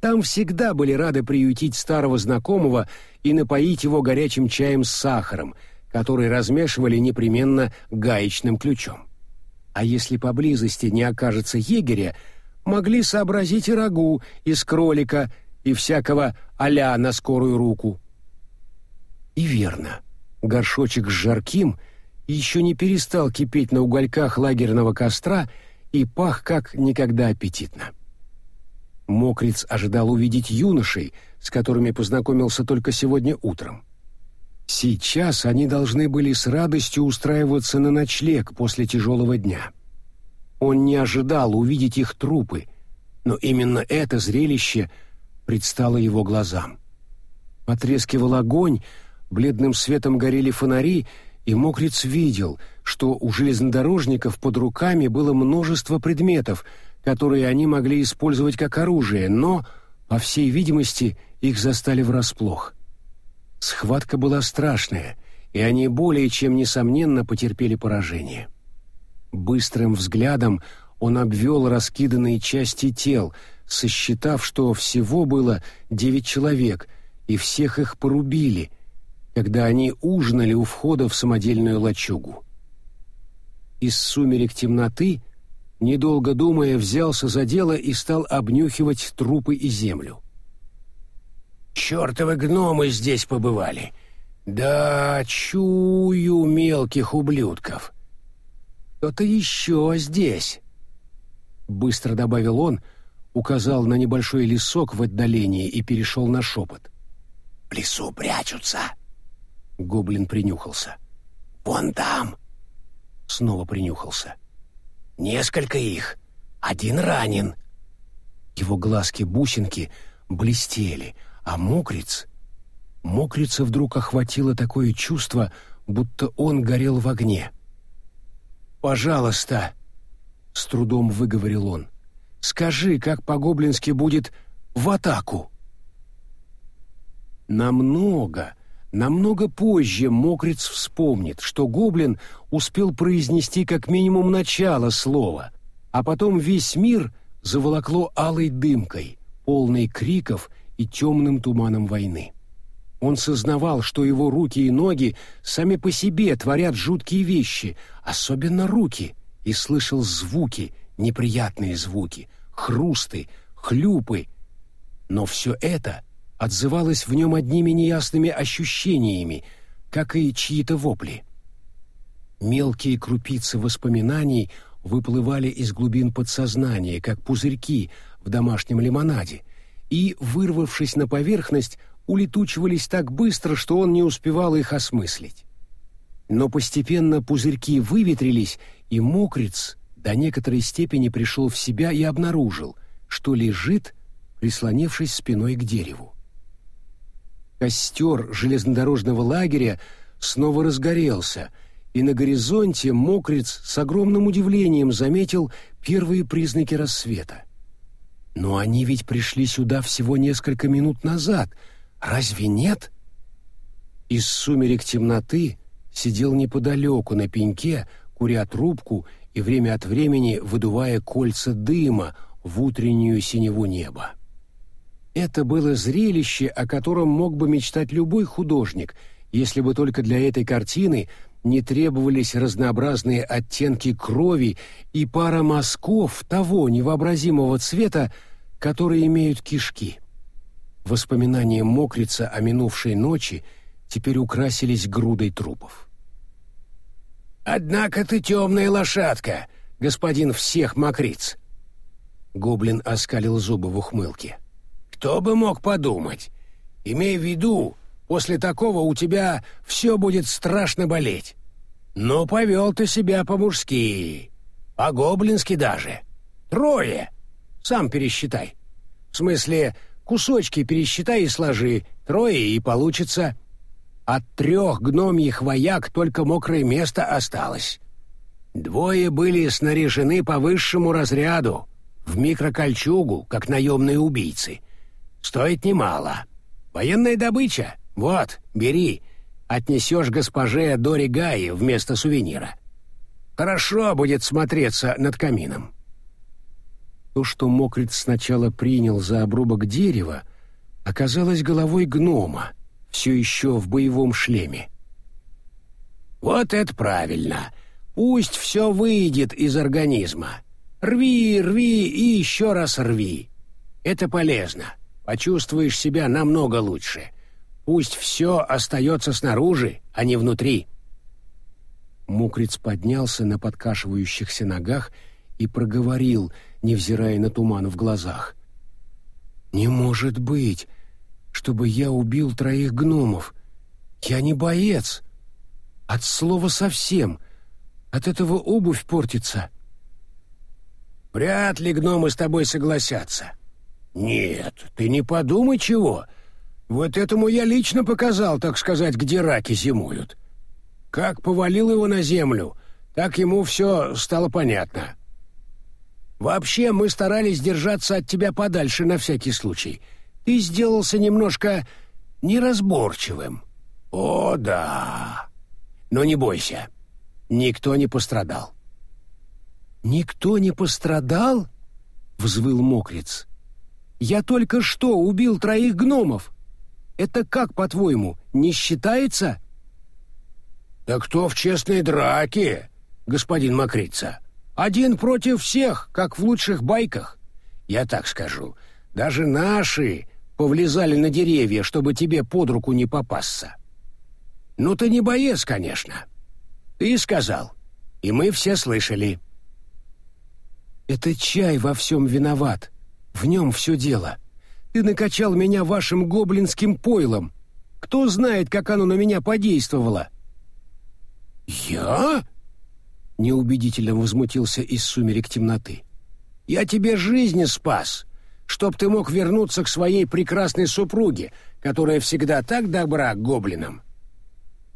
Там всегда были рады приютить старого знакомого и напоить его горячим чаем с сахаром, который размешивали непременно гаечным ключом. А если поблизости не окажется егеря, могли сообразить и рагу из кролика и всякого аля на скорую руку. И верно, горшочек с жарким еще не перестал кипеть на угольках лагерного костра и пах как никогда аппетитно. Мокриц ожидал увидеть юношей, с которыми познакомился только сегодня утром. Сейчас они должны были с радостью устраиваться на ночлег после тяжелого дня. Он не ожидал увидеть их трупы, но именно это зрелище предстало его глазам. Потрескивал огонь, бледным светом горели фонари, и Мокриц видел, что у железнодорожников под руками было множество предметов — которые они могли использовать как оружие, но, по всей видимости, их застали врасплох. Схватка была страшная, и они более чем несомненно потерпели поражение. Быстрым взглядом он обвел раскиданные части тел, сосчитав, что всего было девять человек, и всех их порубили, когда они ужинали у входа в самодельную лачугу. Из сумерек темноты Недолго думая, взялся за дело и стал обнюхивать трупы и землю. Чертовы гномы здесь побывали. Да, чую мелких ублюдков. Кто-то еще здесь. Быстро добавил он, указал на небольшой лесок в отдалении и перешел на шепот. В лесу прячутся. Гоблин принюхался. Вон там. Снова принюхался. Несколько их. Один ранен. Его глазки-бусинки блестели, а мокриц... Мокрица вдруг охватило такое чувство, будто он горел в огне. «Пожалуйста!» — с трудом выговорил он. «Скажи, как по-гоблински будет «в атаку»?» Намного, намного позже Мокриц вспомнит, что гоблин успел произнести как минимум начало слова, а потом весь мир заволокло алой дымкой, полной криков и темным туманом войны. Он сознавал, что его руки и ноги сами по себе творят жуткие вещи, особенно руки, и слышал звуки, неприятные звуки, хрусты, хлюпы. Но все это отзывалось в нем одними неясными ощущениями, как и чьи-то вопли. Мелкие крупицы воспоминаний выплывали из глубин подсознания, как пузырьки в домашнем лимонаде, и, вырвавшись на поверхность, улетучивались так быстро, что он не успевал их осмыслить. Но постепенно пузырьки выветрились, и мокриц до некоторой степени пришел в себя и обнаружил, что лежит, прислонившись спиной к дереву. Костер железнодорожного лагеря снова разгорелся, и на горизонте мокриц с огромным удивлением заметил первые признаки рассвета. Но они ведь пришли сюда всего несколько минут назад — Разве нет? Из сумерек темноты сидел неподалеку на пеньке, куря трубку и время от времени выдувая кольца дыма в утреннюю синеву неба. Это было зрелище, о котором мог бы мечтать любой художник, если бы только для этой картины не требовались разнообразные оттенки крови и пара мазков того невообразимого цвета, которые имеют кишки. Воспоминания мокрица о минувшей ночи теперь украсились грудой трупов. «Однако ты темная лошадка, господин всех мокриц!» Гоблин оскалил зубы в ухмылке. «Кто бы мог подумать? Имей в виду, после такого у тебя все будет страшно болеть. Но повел ты себя по-мужски, по-гоблински даже. Трое. Сам пересчитай. В смысле, Кусочки пересчитай и сложи, трое и получится. От трех гномьих вояк только мокрое место осталось. Двое были снаряжены по высшему разряду, в микрокольчугу, как наемные убийцы. Стоит немало. Военная добыча? Вот, бери. Отнесешь госпоже Дори Гаи вместо сувенира. Хорошо будет смотреться над камином. То, что мокрец сначала принял за обрубок дерева, оказалось головой гнома, все еще в боевом шлеме. «Вот это правильно! Пусть все выйдет из организма. Рви, рви и еще раз рви. Это полезно. Почувствуешь себя намного лучше. Пусть все остается снаружи, а не внутри». Мокриц поднялся на подкашивающихся ногах и проговорил — невзирая на туман в глазах. «Не может быть, чтобы я убил троих гномов. Я не боец. От слова совсем. От этого обувь портится». «Вряд ли гномы с тобой согласятся». «Нет, ты не подумай чего. Вот этому я лично показал, так сказать, где раки зимуют. Как повалил его на землю, так ему все стало понятно. Вообще мы старались держаться от тебя подальше на всякий случай. Ты сделался немножко неразборчивым. О, да. Но не бойся. Никто не пострадал. Никто не пострадал? взвыл Мокриц. Я только что убил троих гномов. Это как, по-твоему, не считается? Да кто в честной драке, господин Мокрица? Один против всех, как в лучших байках. Я так скажу, даже наши повлезали на деревья, чтобы тебе под руку не попасться. Ну ты не боец, конечно. Ты сказал, и мы все слышали. Это чай во всем виноват. В нем все дело. Ты накачал меня вашим гоблинским пойлом. Кто знает, как оно на меня подействовало?» «Я?» — неубедительно возмутился из сумерек темноты. «Я тебе жизнь спас, чтоб ты мог вернуться к своей прекрасной супруге, которая всегда так добра к гоблинам.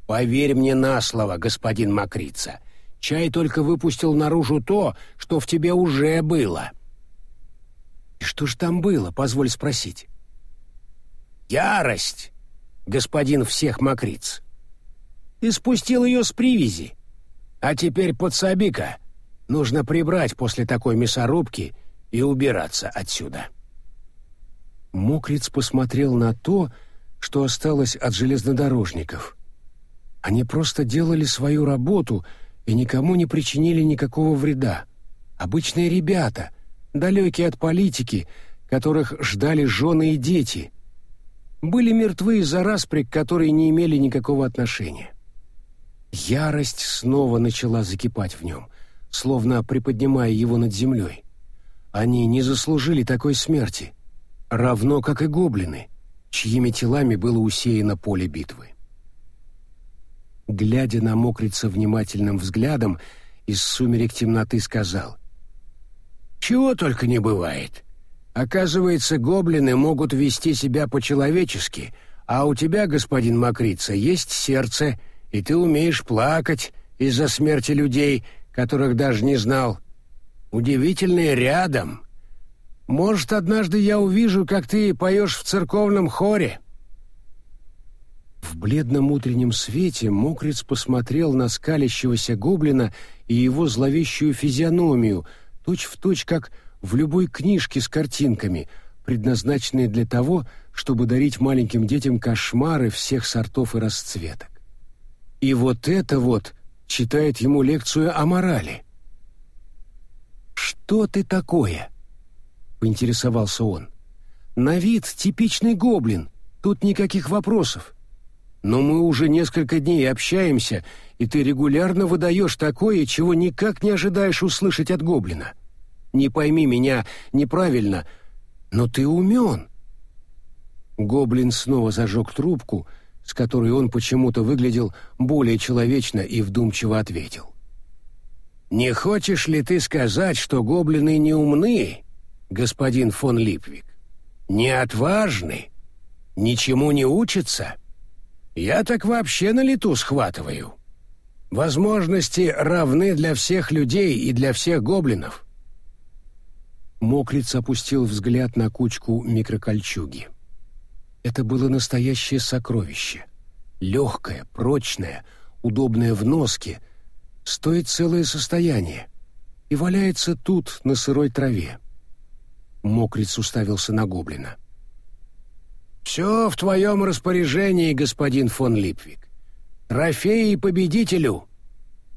Поверь мне на слово, господин Макрица, чай только выпустил наружу то, что в тебе уже было». «И что ж там было, позволь спросить?» «Ярость, господин всех мокриц. Ты спустил ее с привязи. А теперь подсоби-ка. Нужно прибрать после такой мясорубки и убираться отсюда». Мокриц посмотрел на то, что осталось от железнодорожников. Они просто делали свою работу и никому не причинили никакого вреда. Обычные ребята — далекие от политики, которых ждали жены и дети, были мертвы из-за распри, которые не имели никакого отношения. Ярость снова начала закипать в нем, словно приподнимая его над землей. Они не заслужили такой смерти, равно как и гоблины, чьими телами было усеяно поле битвы. Глядя на мокрица внимательным взглядом, из сумерек темноты сказал чего только не бывает. Оказывается, гоблины могут вести себя по-человечески, а у тебя, господин Макрица, есть сердце, и ты умеешь плакать из-за смерти людей, которых даже не знал. Удивительное рядом. Может, однажды я увижу, как ты поешь в церковном хоре». В бледном утреннем свете Мокриц посмотрел на скалящегося гоблина и его зловещую физиономию — точь-в-точь, точь, как в любой книжке с картинками, предназначенной для того, чтобы дарить маленьким детям кошмары всех сортов и расцветок. И вот это вот читает ему лекцию о морали. «Что ты такое?» — поинтересовался он. «На вид типичный гоблин, тут никаких вопросов. Но мы уже несколько дней общаемся, и ты регулярно выдаешь такое, чего никак не ожидаешь услышать от гоблина. Не пойми меня неправильно, но ты умен». Гоблин снова зажег трубку, с которой он почему-то выглядел более человечно и вдумчиво ответил. «Не хочешь ли ты сказать, что гоблины не умны, господин фон Липвик? Не отважны? Ничему не учатся?» Я так вообще на лету схватываю. Возможности равны для всех людей и для всех гоблинов. Мокриц опустил взгляд на кучку микрокольчуги. Это было настоящее сокровище. Легкое, прочное, удобное в носке, стоит целое состояние и валяется тут, на сырой траве. Мокриц уставился на гоблина. «Все в твоем распоряжении, господин фон Липвик. Трофеи победителю!»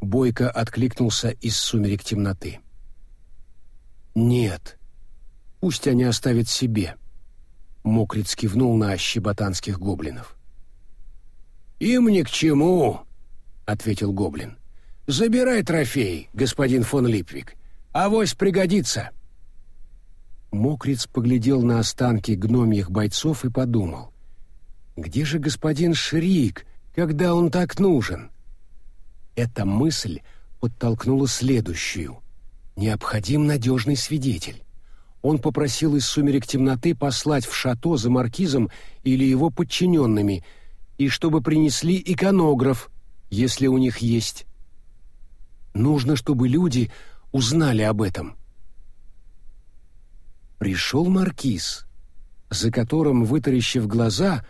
Бойко откликнулся из сумерек темноты. «Нет, пусть они оставят себе», — Мокриц кивнул на щеботанских гоблинов. «Им ни к чему», — ответил гоблин. «Забирай трофей, господин фон Липвик. Авось пригодится». Мокриц поглядел на останки гномьих бойцов и подумал. «Где же господин Шрик, когда он так нужен?» Эта мысль подтолкнула следующую. «Необходим надежный свидетель». Он попросил из сумерек темноты послать в шато за маркизом или его подчиненными, и чтобы принесли иконограф, если у них есть. Нужно, чтобы люди узнали об этом. Пришел маркиз, за которым, вытаращив глаза,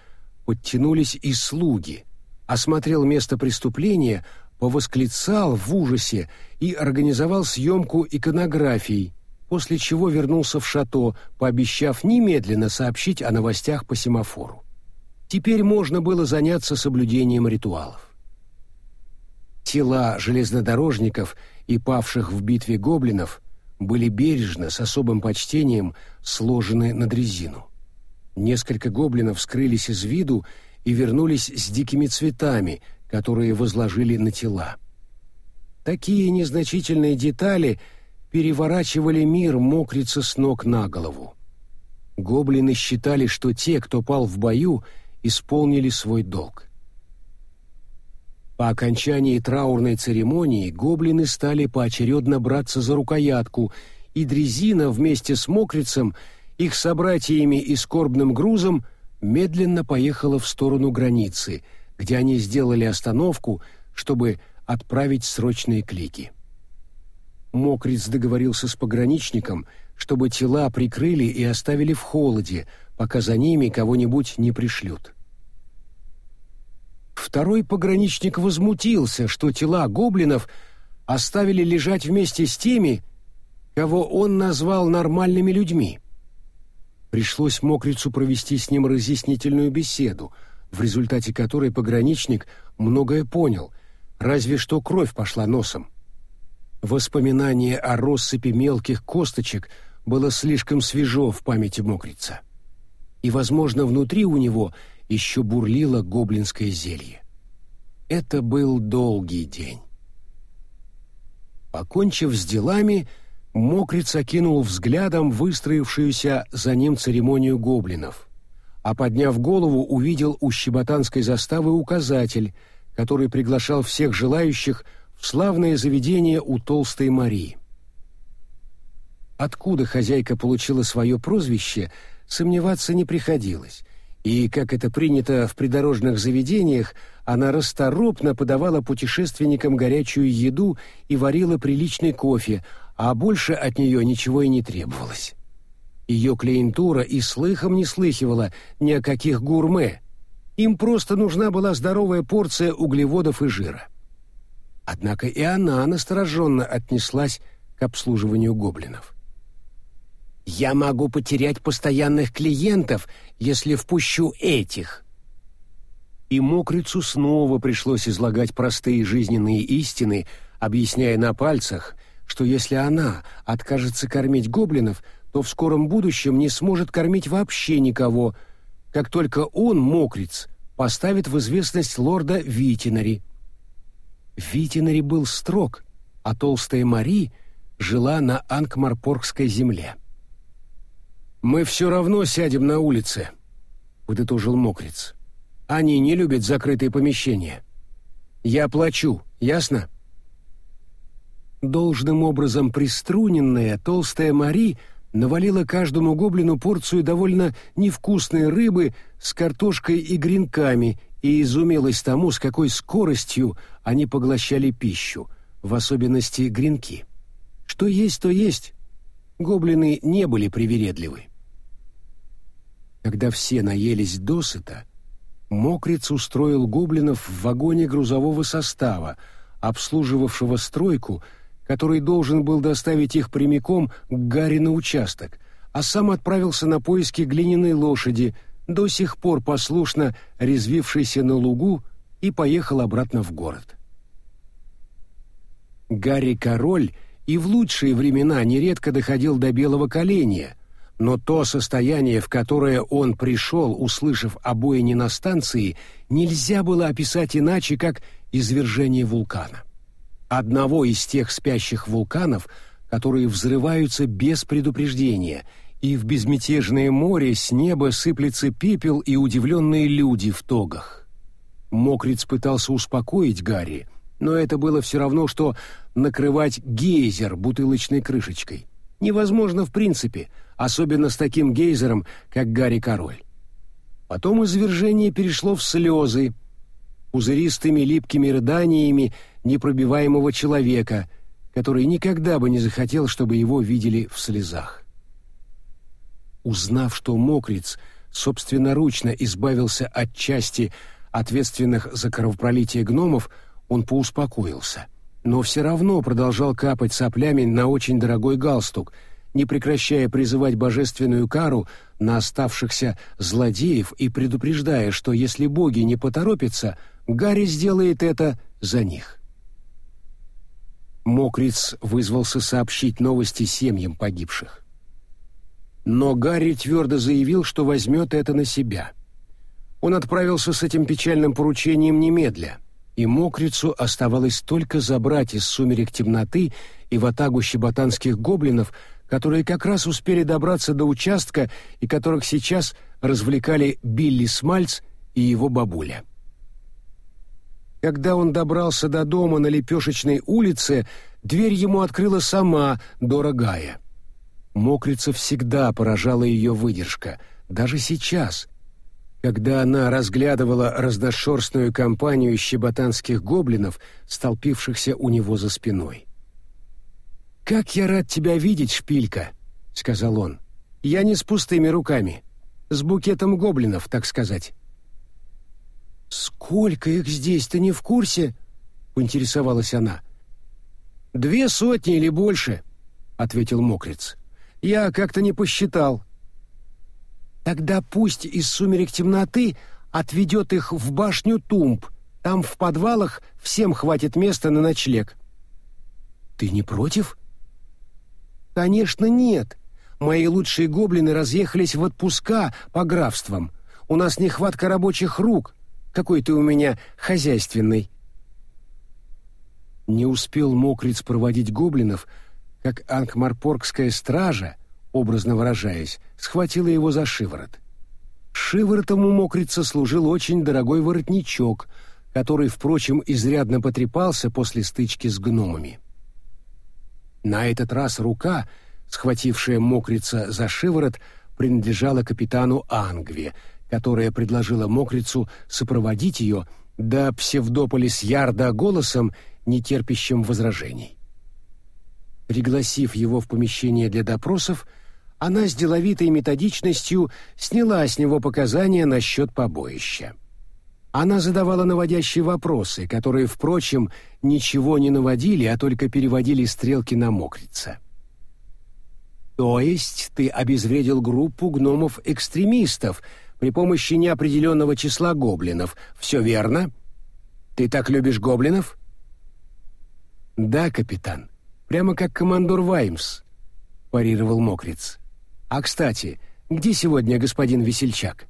подтянулись и слуги, осмотрел место преступления, повосклицал в ужасе и организовал съемку иконографий, после чего вернулся в шато, пообещав немедленно сообщить о новостях по семафору. Теперь можно было заняться соблюдением ритуалов. Тела железнодорожников и павших в битве гоблинов были бережно, с особым почтением, сложены на дрезину. Несколько гоблинов скрылись из виду и вернулись с дикими цветами, которые возложили на тела. Такие незначительные детали переворачивали мир мокрица с ног на голову. Гоблины считали, что те, кто пал в бою, исполнили свой долг. По окончании траурной церемонии гоблины стали поочередно браться за рукоятку, и дрезина вместе с мокрицем, их собратьями и скорбным грузом медленно поехала в сторону границы, где они сделали остановку, чтобы отправить срочные клики. Мокриц договорился с пограничником, чтобы тела прикрыли и оставили в холоде, пока за ними кого-нибудь не пришлют. Второй пограничник возмутился, что тела гоблинов оставили лежать вместе с теми, кого он назвал нормальными людьми. Пришлось Мокрицу провести с ним разъяснительную беседу, в результате которой пограничник многое понял, разве что кровь пошла носом. Воспоминание о россыпи мелких косточек было слишком свежо в памяти Мокрица. И, возможно, внутри у него – еще бурлило гоблинское зелье. Это был долгий день. Покончив с делами, Мокриц окинул взглядом выстроившуюся за ним церемонию гоблинов, а подняв голову, увидел у щеботанской заставы указатель, который приглашал всех желающих в славное заведение у Толстой Марии. Откуда хозяйка получила свое прозвище, сомневаться не приходилось — и, как это принято в придорожных заведениях, она расторопно подавала путешественникам горячую еду и варила приличный кофе, а больше от нее ничего и не требовалось. Ее клиентура и слыхом не слыхивала ни о каких гурме. Им просто нужна была здоровая порция углеводов и жира. Однако и она настороженно отнеслась к обслуживанию гоблинов. Я могу потерять постоянных клиентов, если впущу этих. И мокрицу снова пришлось излагать простые жизненные истины, объясняя на пальцах, что если она откажется кормить гоблинов, то в скором будущем не сможет кормить вообще никого, как только он, мокриц, поставит в известность лорда Витинари. Витинари был строг, а толстая Мари жила на Анкмарпоргской земле. «Мы все равно сядем на улице», — подытожил Мокриц. «Они не любят закрытые помещения. Я плачу, ясно?» Должным образом приструненная толстая Мари навалила каждому гоблину порцию довольно невкусной рыбы с картошкой и гренками и изумилась тому, с какой скоростью они поглощали пищу, в особенности гренки. Что есть, то есть. Гоблины не были привередливы. Когда все наелись досыта, Мокриц устроил гоблинов в вагоне грузового состава, обслуживавшего стройку, который должен был доставить их прямиком к Гарри на участок, а сам отправился на поиски глиняной лошади, до сих пор послушно резвившейся на лугу, и поехал обратно в город. Гарри Король и в лучшие времена нередко доходил до белого коленя — но то состояние, в которое он пришел, услышав о бойне на станции, нельзя было описать иначе, как извержение вулкана. Одного из тех спящих вулканов, которые взрываются без предупреждения, и в безмятежное море с неба сыплется пепел и удивленные люди в тогах. Мокриц пытался успокоить Гарри, но это было все равно, что накрывать гейзер бутылочной крышечкой. Невозможно в принципе — особенно с таким гейзером, как Гарри Король. Потом извержение перешло в слезы, пузыристыми липкими рыданиями непробиваемого человека, который никогда бы не захотел, чтобы его видели в слезах. Узнав, что Мокриц собственноручно избавился от части ответственных за кровопролитие гномов, он поуспокоился, но все равно продолжал капать соплями на очень дорогой галстук — не прекращая призывать божественную кару на оставшихся злодеев и предупреждая, что если боги не поторопятся, Гарри сделает это за них. Мокриц вызвался сообщить новости семьям погибших. Но Гарри твердо заявил, что возьмет это на себя. Он отправился с этим печальным поручением немедля, и мокрицу оставалось только забрать из сумерек темноты и ватагу щеботанских гоблинов, которые как раз успели добраться до участка и которых сейчас развлекали Билли Смальц и его бабуля. Когда он добрался до дома на Лепешечной улице, дверь ему открыла сама дорогая. Мокрица всегда поражала ее выдержка, даже сейчас, когда она разглядывала разношерстную компанию щеботанских гоблинов, столпившихся у него за спиной. «Как я рад тебя видеть, шпилька!» — сказал он. «Я не с пустыми руками, с букетом гоблинов, так сказать». «Сколько их здесь, ты не в курсе?» — поинтересовалась она. «Две сотни или больше», — ответил Мокриц. Я как-то не посчитал. Тогда пусть из сумерек темноты отведет их в башню Тумб. Там в подвалах всем хватит места на ночлег. Ты не против? Конечно, нет. Мои лучшие гоблины разъехались в отпуска по графствам. У нас нехватка рабочих рук. Какой ты у меня хозяйственный. Не успел Мокриц проводить гоблинов, как анкмарпоргская стража, образно выражаясь, схватила его за шиворот. Шиворотом у мокрица служил очень дорогой воротничок, который, впрочем, изрядно потрепался после стычки с гномами. На этот раз рука, схватившая мокрица за шиворот, принадлежала капитану Ангве, которая предложила мокрицу сопроводить ее до псевдополис-ярда голосом, не терпящим возражений. Пригласив его в помещение для допросов, она с деловитой методичностью сняла с него показания насчет побоища. Она задавала наводящие вопросы, которые, впрочем, ничего не наводили, а только переводили стрелки на мокрица. «То есть ты обезвредил группу гномов-экстремистов при помощи неопределенного числа гоблинов, все верно? Ты так любишь гоблинов?» «Да, капитан», Прямо как командор Ваймс, парировал Мокриц. А, кстати, где сегодня господин Весельчак?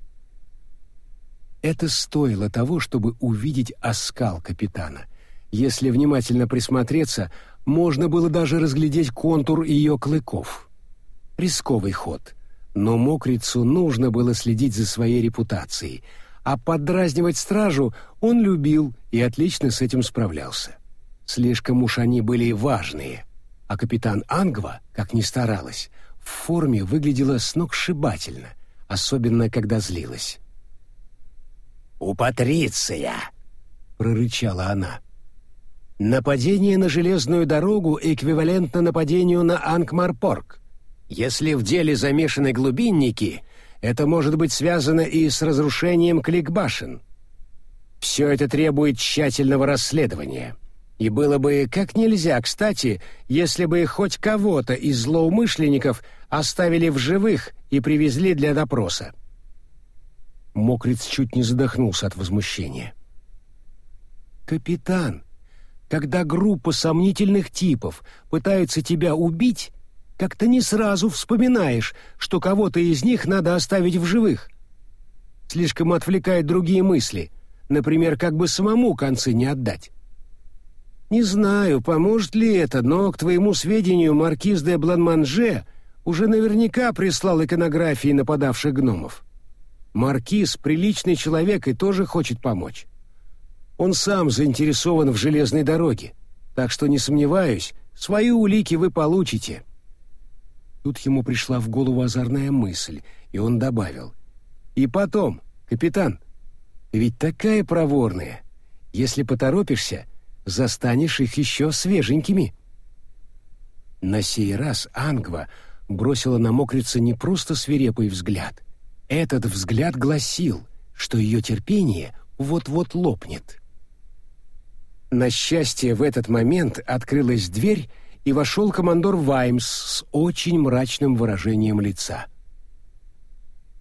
Это стоило того, чтобы увидеть оскал капитана. Если внимательно присмотреться, можно было даже разглядеть контур ее клыков. Рисковый ход, но Мокрицу нужно было следить за своей репутацией, а поддразнивать стражу он любил и отлично с этим справлялся. Слишком уж они были важные. А капитан Ангва, как ни старалась, в форме выглядела сногсшибательно, особенно когда злилась. «У Патриция!» — прорычала она. «Нападение на железную дорогу эквивалентно нападению на Ангмарпорг. Если в деле замешаны глубинники, это может быть связано и с разрушением кликбашен. Все это требует тщательного расследования». И было бы как нельзя кстати, если бы хоть кого-то из злоумышленников оставили в живых и привезли для допроса. Мокриц чуть не задохнулся от возмущения. «Капитан, когда группа сомнительных типов пытается тебя убить, как-то не сразу вспоминаешь, что кого-то из них надо оставить в живых. Слишком отвлекает другие мысли, например, как бы самому концы не отдать. Не знаю, поможет ли это, но, к твоему сведению, маркиз де Бланманже уже наверняка прислал иконографии нападавших гномов. Маркиз — приличный человек и тоже хочет помочь. Он сам заинтересован в железной дороге, так что, не сомневаюсь, свои улики вы получите». Тут ему пришла в голову озорная мысль, и он добавил. «И потом, капитан, ведь такая проворная. Если поторопишься, застанешь их еще свеженькими. На сей раз Ангва бросила на мокрица не просто свирепый взгляд. Этот взгляд гласил, что ее терпение вот-вот лопнет. На счастье, в этот момент открылась дверь, и вошел командор Ваймс с очень мрачным выражением лица.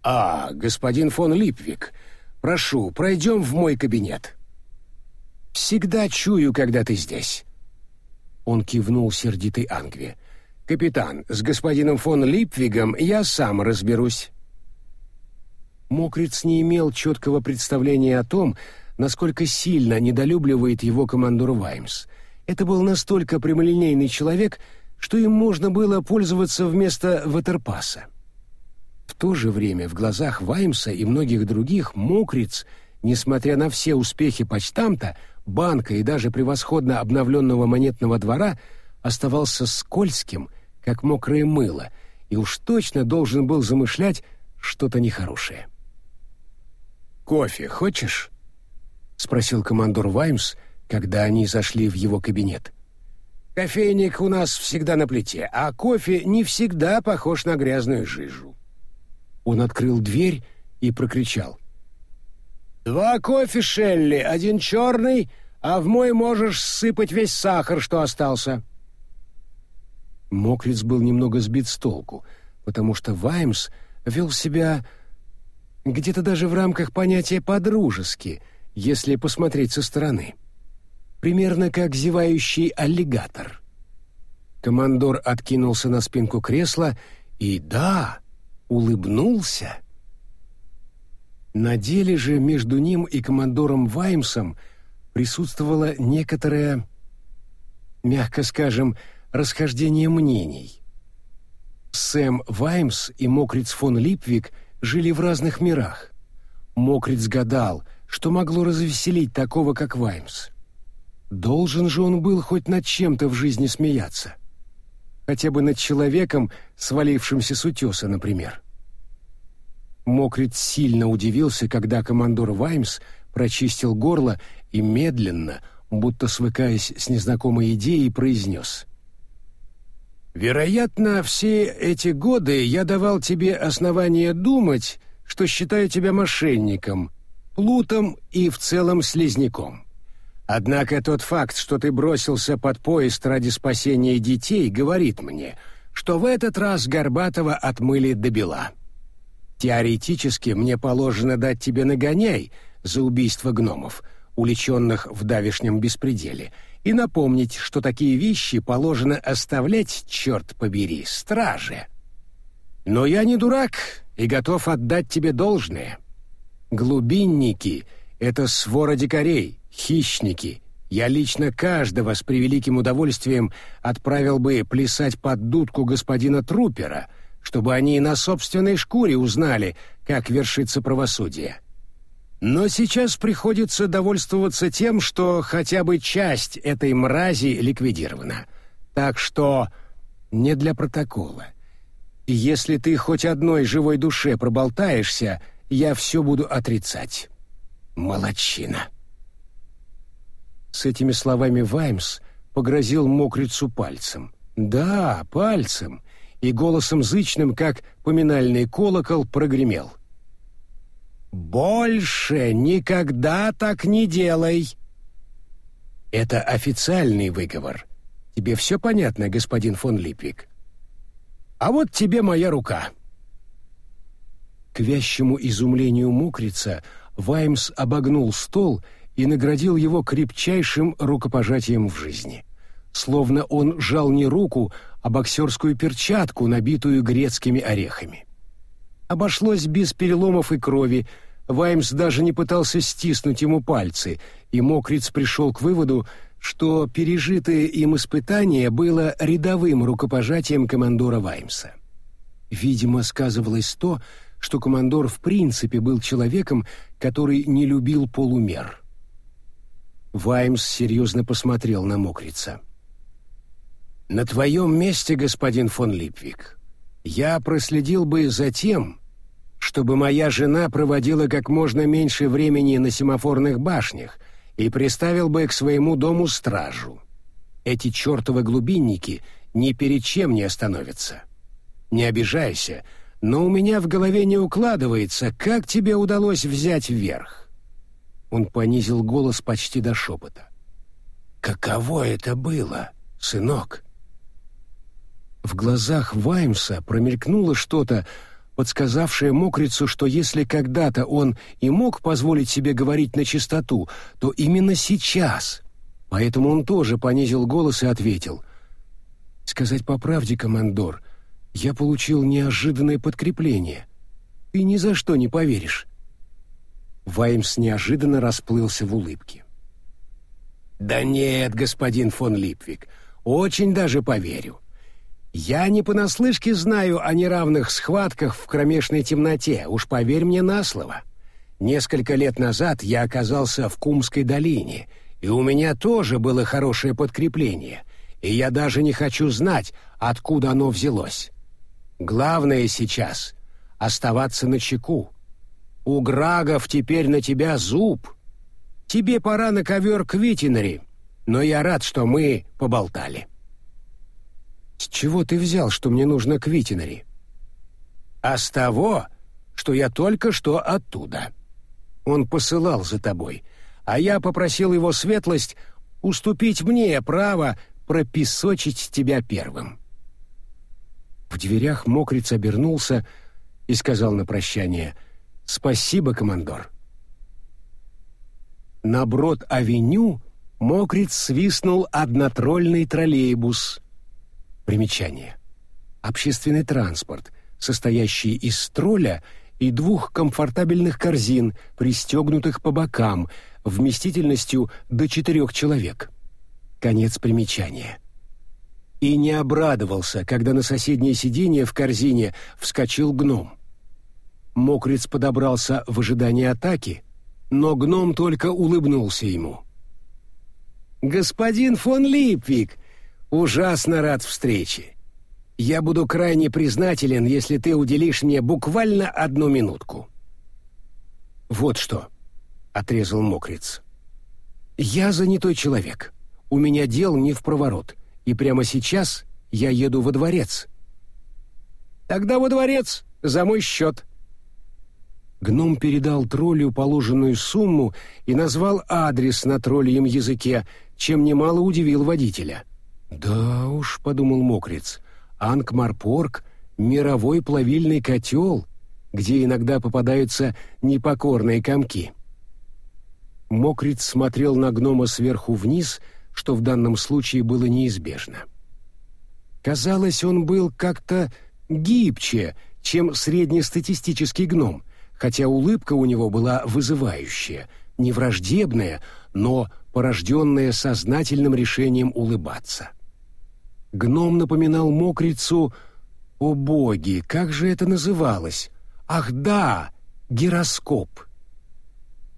«А, господин фон Липвик, прошу, пройдем в мой кабинет». Всегда чую, когда ты здесь». Он кивнул сердитой Ангве. Капитан, с господином фон Липвигом я сам разберусь. Мокриц не имел четкого представления о том, насколько сильно недолюбливает его командор Ваймс. Это был настолько прямолинейный человек, что им можно было пользоваться вместо ватерпаса. В то же время в глазах Ваймса и многих других Мокриц, несмотря на все успехи почтамта, банка и даже превосходно обновленного монетного двора, оставался скользким, как мокрое мыло, и уж точно должен был замышлять что-то нехорошее. «Кофе хочешь?» — спросил командор Ваймс, когда они зашли в его кабинет. «Кофейник у нас всегда на плите, а кофе не всегда похож на грязную жижу». Он открыл дверь и прокричал. «Два кофе, Шелли, один черный, а в мой можешь сыпать весь сахар, что остался». Мокриц был немного сбит с толку, потому что Ваймс вел себя где-то даже в рамках понятия «подружески», если посмотреть со стороны. Примерно как зевающий аллигатор. Командор откинулся на спинку кресла и, да, улыбнулся. На деле же между ним и командором Ваймсом присутствовало некоторое, мягко скажем, расхождение мнений. Сэм Ваймс и Мокриц фон Липвик жили в разных мирах. Мокриц гадал, что могло развеселить такого, как Ваймс. Должен же он был хоть над чем-то в жизни смеяться. Хотя бы над человеком, свалившимся с утеса, например. Мокриц сильно удивился, когда командор Ваймс прочистил горло и медленно, будто свыкаясь с незнакомой идеей, произнес. «Вероятно, все эти годы я давал тебе основания думать, что считаю тебя мошенником, плутом и в целом слизняком. Однако тот факт, что ты бросился под поезд ради спасения детей, говорит мне, что в этот раз Горбатова отмыли до бела». Теоретически мне положено дать тебе нагоняй за убийство гномов, уличенных в давешнем беспределе, и напомнить, что такие вещи положено оставлять, черт побери, страже. Но я не дурак и готов отдать тебе должное. Глубинники — это свора дикарей, хищники. Я лично каждого с превеликим удовольствием отправил бы плясать под дудку господина Трупера — чтобы они на собственной шкуре узнали, как вершится правосудие. Но сейчас приходится довольствоваться тем, что хотя бы часть этой мрази ликвидирована. Так что не для протокола. Если ты хоть одной живой душе проболтаешься, я все буду отрицать. Молодчина. С этими словами Ваймс погрозил мокрицу пальцем. Да, пальцем и голосом зычным, как поминальный колокол, прогремел. «Больше никогда так не делай!» «Это официальный выговор. Тебе все понятно, господин фон Липвик?» «А вот тебе моя рука!» К вящему изумлению мокрица Ваймс обогнул стол и наградил его крепчайшим рукопожатием в жизни. Словно он жал не руку, а боксерскую перчатку, набитую грецкими орехами. Обошлось без переломов и крови, Ваймс даже не пытался стиснуть ему пальцы, и Мокриц пришел к выводу, что пережитое им испытание было рядовым рукопожатием командора Ваймса. Видимо, сказывалось то, что командор в принципе был человеком, который не любил полумер. Ваймс серьезно посмотрел на Мокрица. — на твоем месте, господин фон Липвик, я проследил бы за тем, чтобы моя жена проводила как можно меньше времени на семафорных башнях и приставил бы к своему дому стражу. Эти чертовы глубинники ни перед чем не остановятся. Не обижайся, но у меня в голове не укладывается, как тебе удалось взять вверх. Он понизил голос почти до шепота. Каково это было, сынок? В глазах Ваймса промелькнуло что-то, подсказавшее мокрицу, что если когда-то он и мог позволить себе говорить на чистоту, то именно сейчас. Поэтому он тоже понизил голос и ответил. Сказать по правде, командор, я получил неожиданное подкрепление. Ты ни за что не поверишь. Ваймс неожиданно расплылся в улыбке. «Да нет, господин фон Липвик, очень даже поверю. Я не понаслышке знаю о неравных схватках в кромешной темноте, уж поверь мне на слово. Несколько лет назад я оказался в Кумской долине, и у меня тоже было хорошее подкрепление, и я даже не хочу знать, откуда оно взялось. Главное сейчас — оставаться на чеку. У Грагов теперь на тебя зуб. Тебе пора на ковер к Витинари, но я рад, что мы поболтали». «С чего ты взял, что мне нужно к Витинари?» «А с того, что я только что оттуда». Он посылал за тобой, а я попросил его светлость уступить мне право пропесочить тебя первым». В дверях мокриц обернулся и сказал на прощание «Спасибо, командор». На Брод-авеню мокриц свистнул однотрольный троллейбус. Примечание. Общественный транспорт, состоящий из тролля и двух комфортабельных корзин, пристегнутых по бокам, вместительностью до четырех человек. Конец примечания. И не обрадовался, когда на соседнее сиденье в корзине вскочил гном. Мокриц подобрался в ожидании атаки, но гном только улыбнулся ему. «Господин фон Липвик, ужасно рад встрече. Я буду крайне признателен, если ты уделишь мне буквально одну минутку. Вот что, отрезал Мокриц. Я занятой человек. У меня дел не в проворот, и прямо сейчас я еду во дворец. Тогда во дворец, за мой счет. Гном передал троллю положенную сумму и назвал адрес на тролльем языке, чем немало удивил водителя. «Да уж», — подумал Мокриц, Ангмарпорг — мировой плавильный котел, где иногда попадаются непокорные комки. Мокриц смотрел на гнома сверху вниз, что в данном случае было неизбежно. Казалось, он был как-то гибче, чем среднестатистический гном, хотя улыбка у него была вызывающая, не враждебная, но порожденная сознательным решением улыбаться. — Гном напоминал мокрицу... О боги, как же это называлось? Ах да, гироскоп.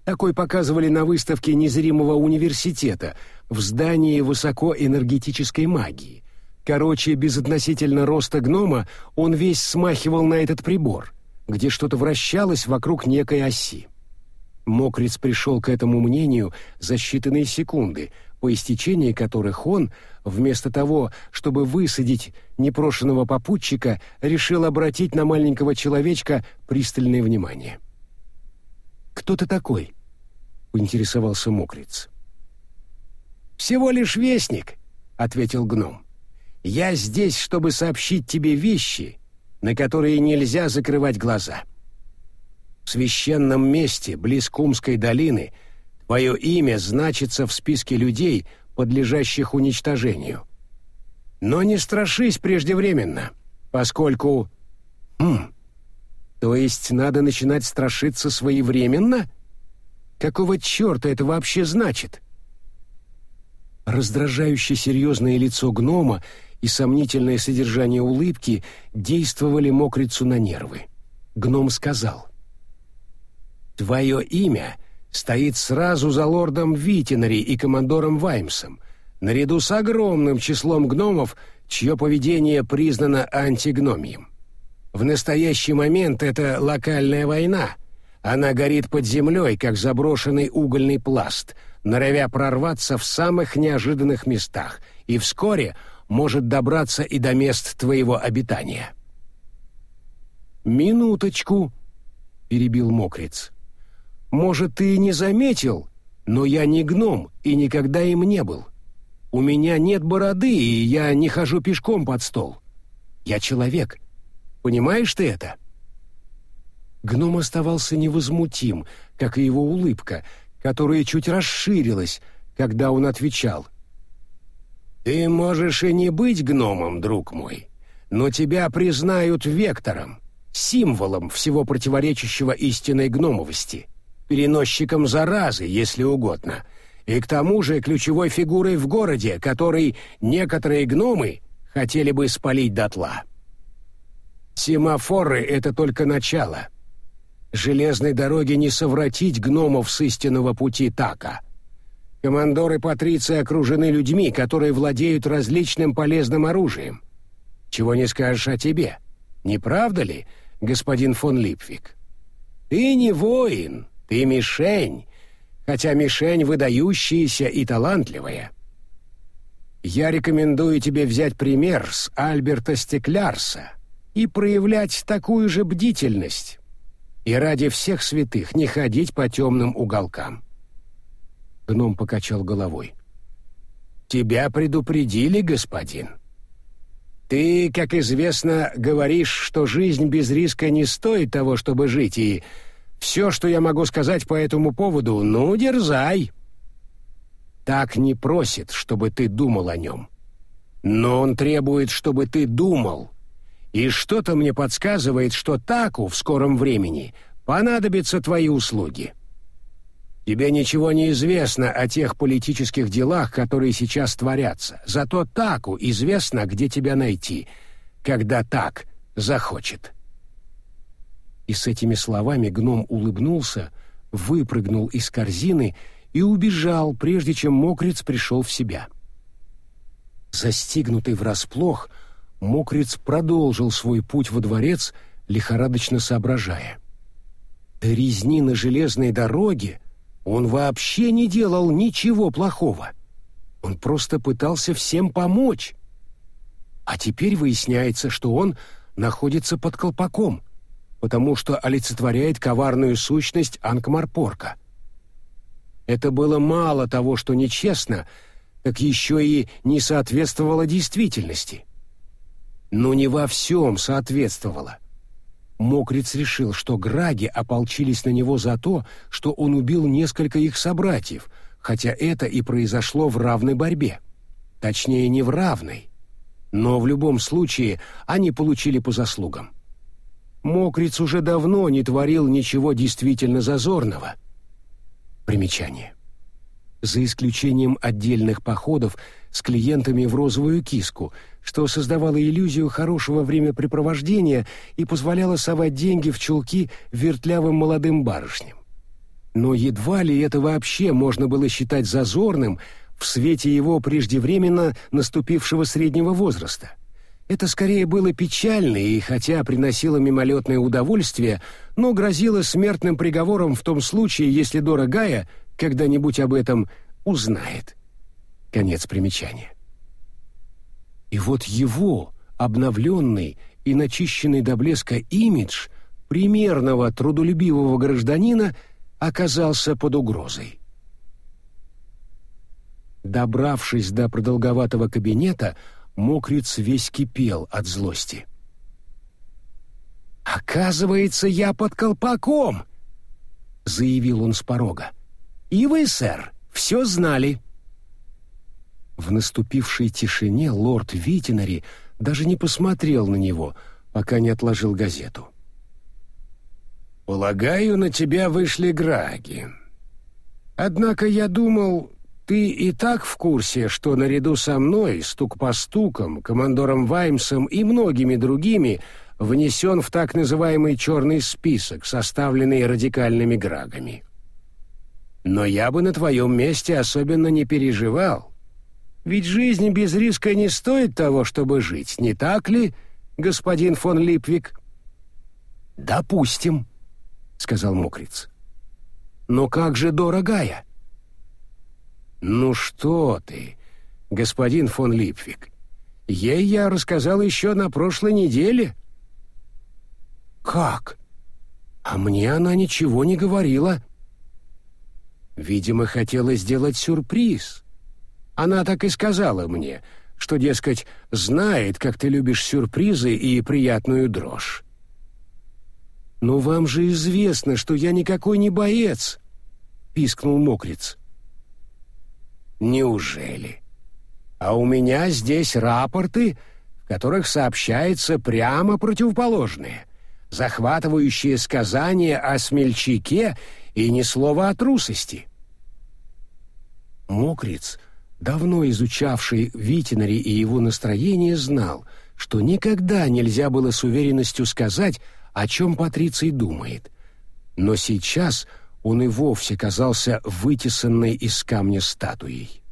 Такой показывали на выставке незримого университета в здании высокоэнергетической магии. Короче, безотносительно роста гнома он весь смахивал на этот прибор, где что-то вращалось вокруг некой оси. Мокриц пришел к этому мнению за считанные секунды, по истечении которых он, вместо того, чтобы высадить непрошенного попутчика, решил обратить на маленького человечка пристальное внимание. «Кто ты такой?» — поинтересовался Мокриц. «Всего лишь вестник», — ответил гном. «Я здесь, чтобы сообщить тебе вещи, на которые нельзя закрывать глаза. В священном месте, близ Кумской долины, твое имя значится в списке людей, подлежащих уничтожению. Но не страшись преждевременно, поскольку... Хм, то есть надо начинать страшиться своевременно? Какого черта это вообще значит? Раздражающе серьезное лицо гнома и сомнительное содержание улыбки действовали мокрицу на нервы. Гном сказал. «Твое имя стоит сразу за лордом Витинари и командором Ваймсом, наряду с огромным числом гномов, чье поведение признано антигномием. В настоящий момент это локальная война. Она горит под землей, как заброшенный угольный пласт, норовя прорваться в самых неожиданных местах, и вскоре может добраться и до мест твоего обитания. «Минуточку», — перебил Мокриц. Может, ты и не заметил, но я не гном и никогда им не был. У меня нет бороды, и я не хожу пешком под стол. Я человек. Понимаешь ты это?» Гном оставался невозмутим, как и его улыбка, которая чуть расширилась, когда он отвечал. Ты можешь и не быть гномом, друг мой, но тебя признают вектором, символом всего противоречащего истинной гномовости, переносчиком заразы, если угодно, и к тому же ключевой фигурой в городе, который некоторые гномы хотели бы спалить дотла. Семафоры — это только начало. Железной дороге не совратить гномов с истинного пути Така. Командоры Патриции окружены людьми, которые владеют различным полезным оружием. Чего не скажешь о тебе, не правда ли, господин фон Липвик? Ты не воин, ты мишень, хотя мишень выдающаяся и талантливая. Я рекомендую тебе взять пример с Альберта Стеклярса и проявлять такую же бдительность. И ради всех святых не ходить по темным уголкам. Гном покачал головой. «Тебя предупредили, господин. Ты, как известно, говоришь, что жизнь без риска не стоит того, чтобы жить, и все, что я могу сказать по этому поводу, ну, дерзай. Так не просит, чтобы ты думал о нем. Но он требует, чтобы ты думал, и что-то мне подсказывает, что Таку в скором времени понадобятся твои услуги. Тебе ничего не известно о тех политических делах, которые сейчас творятся. Зато Таку известно, где тебя найти, когда так захочет». И с этими словами гном улыбнулся, выпрыгнул из корзины и убежал, прежде чем мокрец пришел в себя. Застигнутый врасплох, Мокриц продолжил свой путь во дворец, лихорадочно соображая. До резни на железной дороге он вообще не делал ничего плохого. Он просто пытался всем помочь. А теперь выясняется, что он находится под колпаком, потому что олицетворяет коварную сущность Анкмарпорка. Это было мало того, что нечестно, так еще и не соответствовало действительности но не во всем соответствовало. Мокриц решил, что граги ополчились на него за то, что он убил несколько их собратьев, хотя это и произошло в равной борьбе. Точнее, не в равной. Но в любом случае они получили по заслугам. Мокриц уже давно не творил ничего действительно зазорного. Примечание. За исключением отдельных походов с клиентами в розовую киску – что создавало иллюзию хорошего времяпрепровождения и позволяло совать деньги в чулки вертлявым молодым барышням. Но едва ли это вообще можно было считать зазорным в свете его преждевременно наступившего среднего возраста. Это скорее было печально и, хотя приносило мимолетное удовольствие, но грозило смертным приговором в том случае, если дорогая когда-нибудь об этом узнает. Конец примечания. И вот его, обновленный и начищенный до блеска имидж примерного трудолюбивого гражданина оказался под угрозой. Добравшись до продолговатого кабинета, мокриц весь кипел от злости. «Оказывается, я под колпаком!» — заявил он с порога. «И вы, сэр, все знали». В наступившей тишине лорд Витинари даже не посмотрел на него, пока не отложил газету. «Полагаю, на тебя вышли граги. Однако я думал, ты и так в курсе, что наряду со мной, стук по стукам, командором Ваймсом и многими другими внесен в так называемый черный список, составленный радикальными грагами. Но я бы на твоем месте особенно не переживал» Ведь жизнь без риска не стоит того, чтобы жить, не так ли, господин фон Липвик? Допустим, сказал Мокриц. Но как же дорогая? Ну что ты, господин фон Липвик? Ей я рассказал еще на прошлой неделе. Как? А мне она ничего не говорила. Видимо, хотела сделать сюрприз. Она так и сказала мне, что, дескать, знает, как ты любишь сюрпризы и приятную дрожь. «Но вам же известно, что я никакой не боец!» — пискнул мокриц. «Неужели?» А у меня здесь рапорты, в которых сообщается прямо противоположное, захватывающее сказание о смельчаке и ни слова о трусости. Мокриц, давно изучавший Витинари и его настроение, знал, что никогда нельзя было с уверенностью сказать, о чем Патриций думает. Но сейчас он и вовсе казался вытесанной из камня статуей.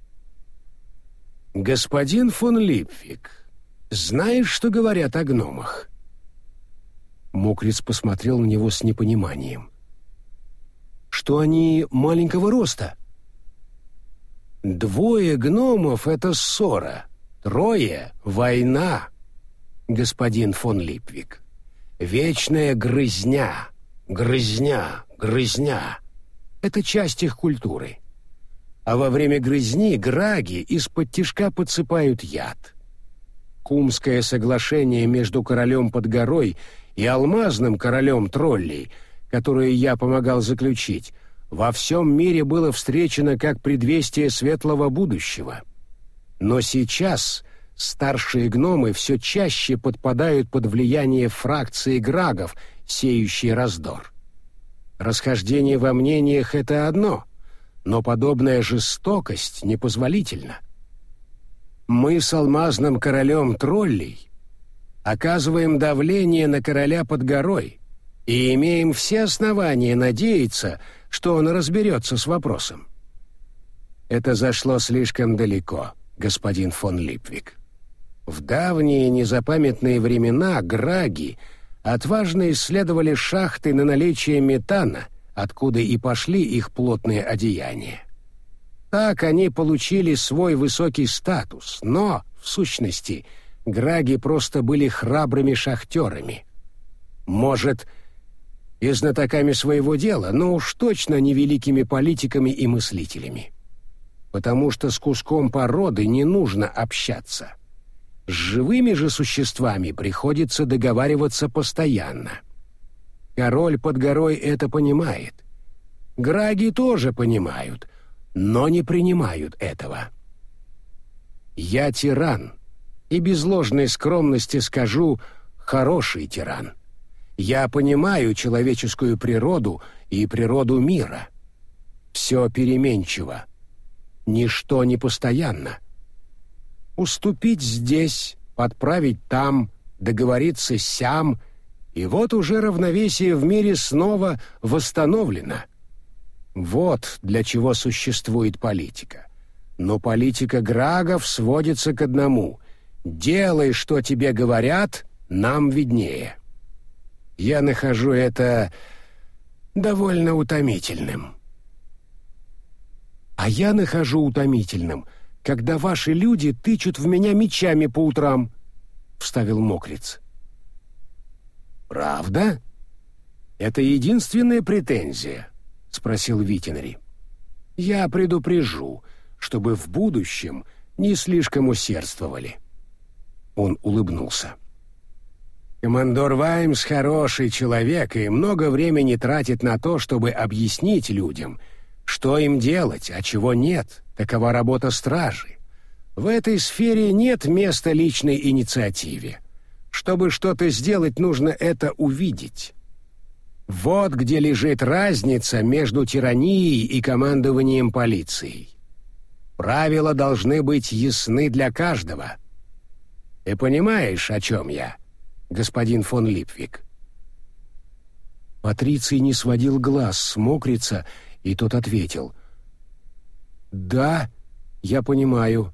«Господин фон Липвик, знаешь, что говорят о гномах?» Мокриц посмотрел на него с непониманием. «Что они маленького роста?» «Двое гномов — это ссора, трое — война, господин фон Липвик. Вечная грызня, грызня, грызня — это часть их культуры. А во время грызни граги из-под тишка подсыпают яд. Кумское соглашение между королем под горой и алмазным королем троллей, которое я помогал заключить, во всем мире было встречено как предвестие светлого будущего. Но сейчас старшие гномы все чаще подпадают под влияние фракции грагов, сеющие раздор. Расхождение во мнениях — это одно, но подобная жестокость непозволительна. Мы с алмазным королем троллей оказываем давление на короля под горой и имеем все основания надеяться, что он разберется с вопросом. Это зашло слишком далеко, господин фон Липвик. В давние незапамятные времена граги отважно исследовали шахты на наличие метана, откуда и пошли их плотные одеяния. Так они получили свой высокий статус, но, в сущности, граги просто были храбрыми шахтерами. Может, и знатоками своего дела, но уж точно не великими политиками и мыслителями. Потому что с куском породы не нужно общаться. С живыми же существами приходится договариваться постоянно. Король под горой это понимает. Граги тоже понимают, но не принимают этого. Я тиран, и без ложной скромности скажу «хороший тиран». Я понимаю человеческую природу и природу мира. Все переменчиво. Ничто не постоянно. Уступить здесь, подправить там, договориться сям, и вот уже равновесие в мире снова восстановлено. Вот для чего существует политика. Но политика Грагов сводится к одному — делай, что тебе говорят, нам виднее. Я нахожу это довольно утомительным. А я нахожу утомительным, когда ваши люди тычут в меня мечами по утрам, вставил Мокриц. Правда? Это единственная претензия, спросил Витинари. Я предупрежу, чтобы в будущем не слишком усердствовали. Он улыбнулся. Командор Ваймс хороший человек и много времени тратит на то, чтобы объяснить людям, что им делать, а чего нет. Такова работа стражи. В этой сфере нет места личной инициативе. Чтобы что-то сделать, нужно это увидеть. Вот где лежит разница между тиранией и командованием полицией. Правила должны быть ясны для каждого. Ты понимаешь, о чем я?» господин фон Липвик. Патриций не сводил глаз с мокрица, и тот ответил. «Да, я понимаю.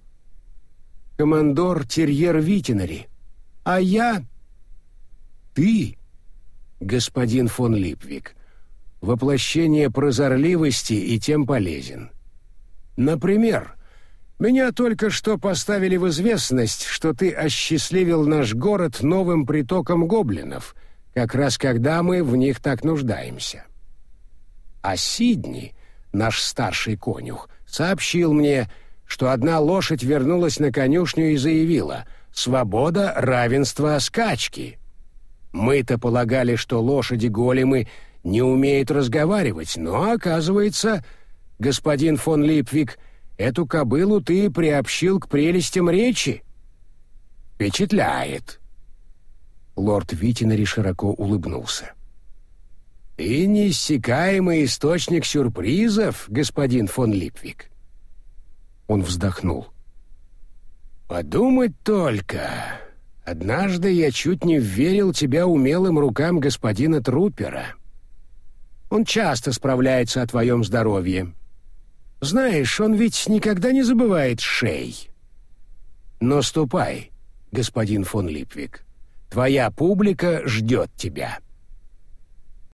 Командор Терьер Витинари. А я...» «Ты, господин фон Липвик, воплощение прозорливости и тем полезен. Например, меня только что поставили в известность, что ты осчастливил наш город новым притоком гоблинов, как раз когда мы в них так нуждаемся. А Сидни, наш старший конюх, сообщил мне, что одна лошадь вернулась на конюшню и заявила «Свобода, равенство, скачки». Мы-то полагали, что лошади-големы не умеют разговаривать, но, оказывается, господин фон Липвик — Эту кобылу ты приобщил к прелестям речи? Впечатляет. Лорд Витинари широко улыбнулся. «Ты неиссякаемый источник сюрпризов, господин фон Липвик». Он вздохнул. «Подумать только. Однажды я чуть не верил тебя умелым рукам господина Трупера. Он часто справляется о твоем здоровье. Знаешь, он ведь никогда не забывает шей. Но ступай, господин фон Липвик. Твоя публика ждет тебя».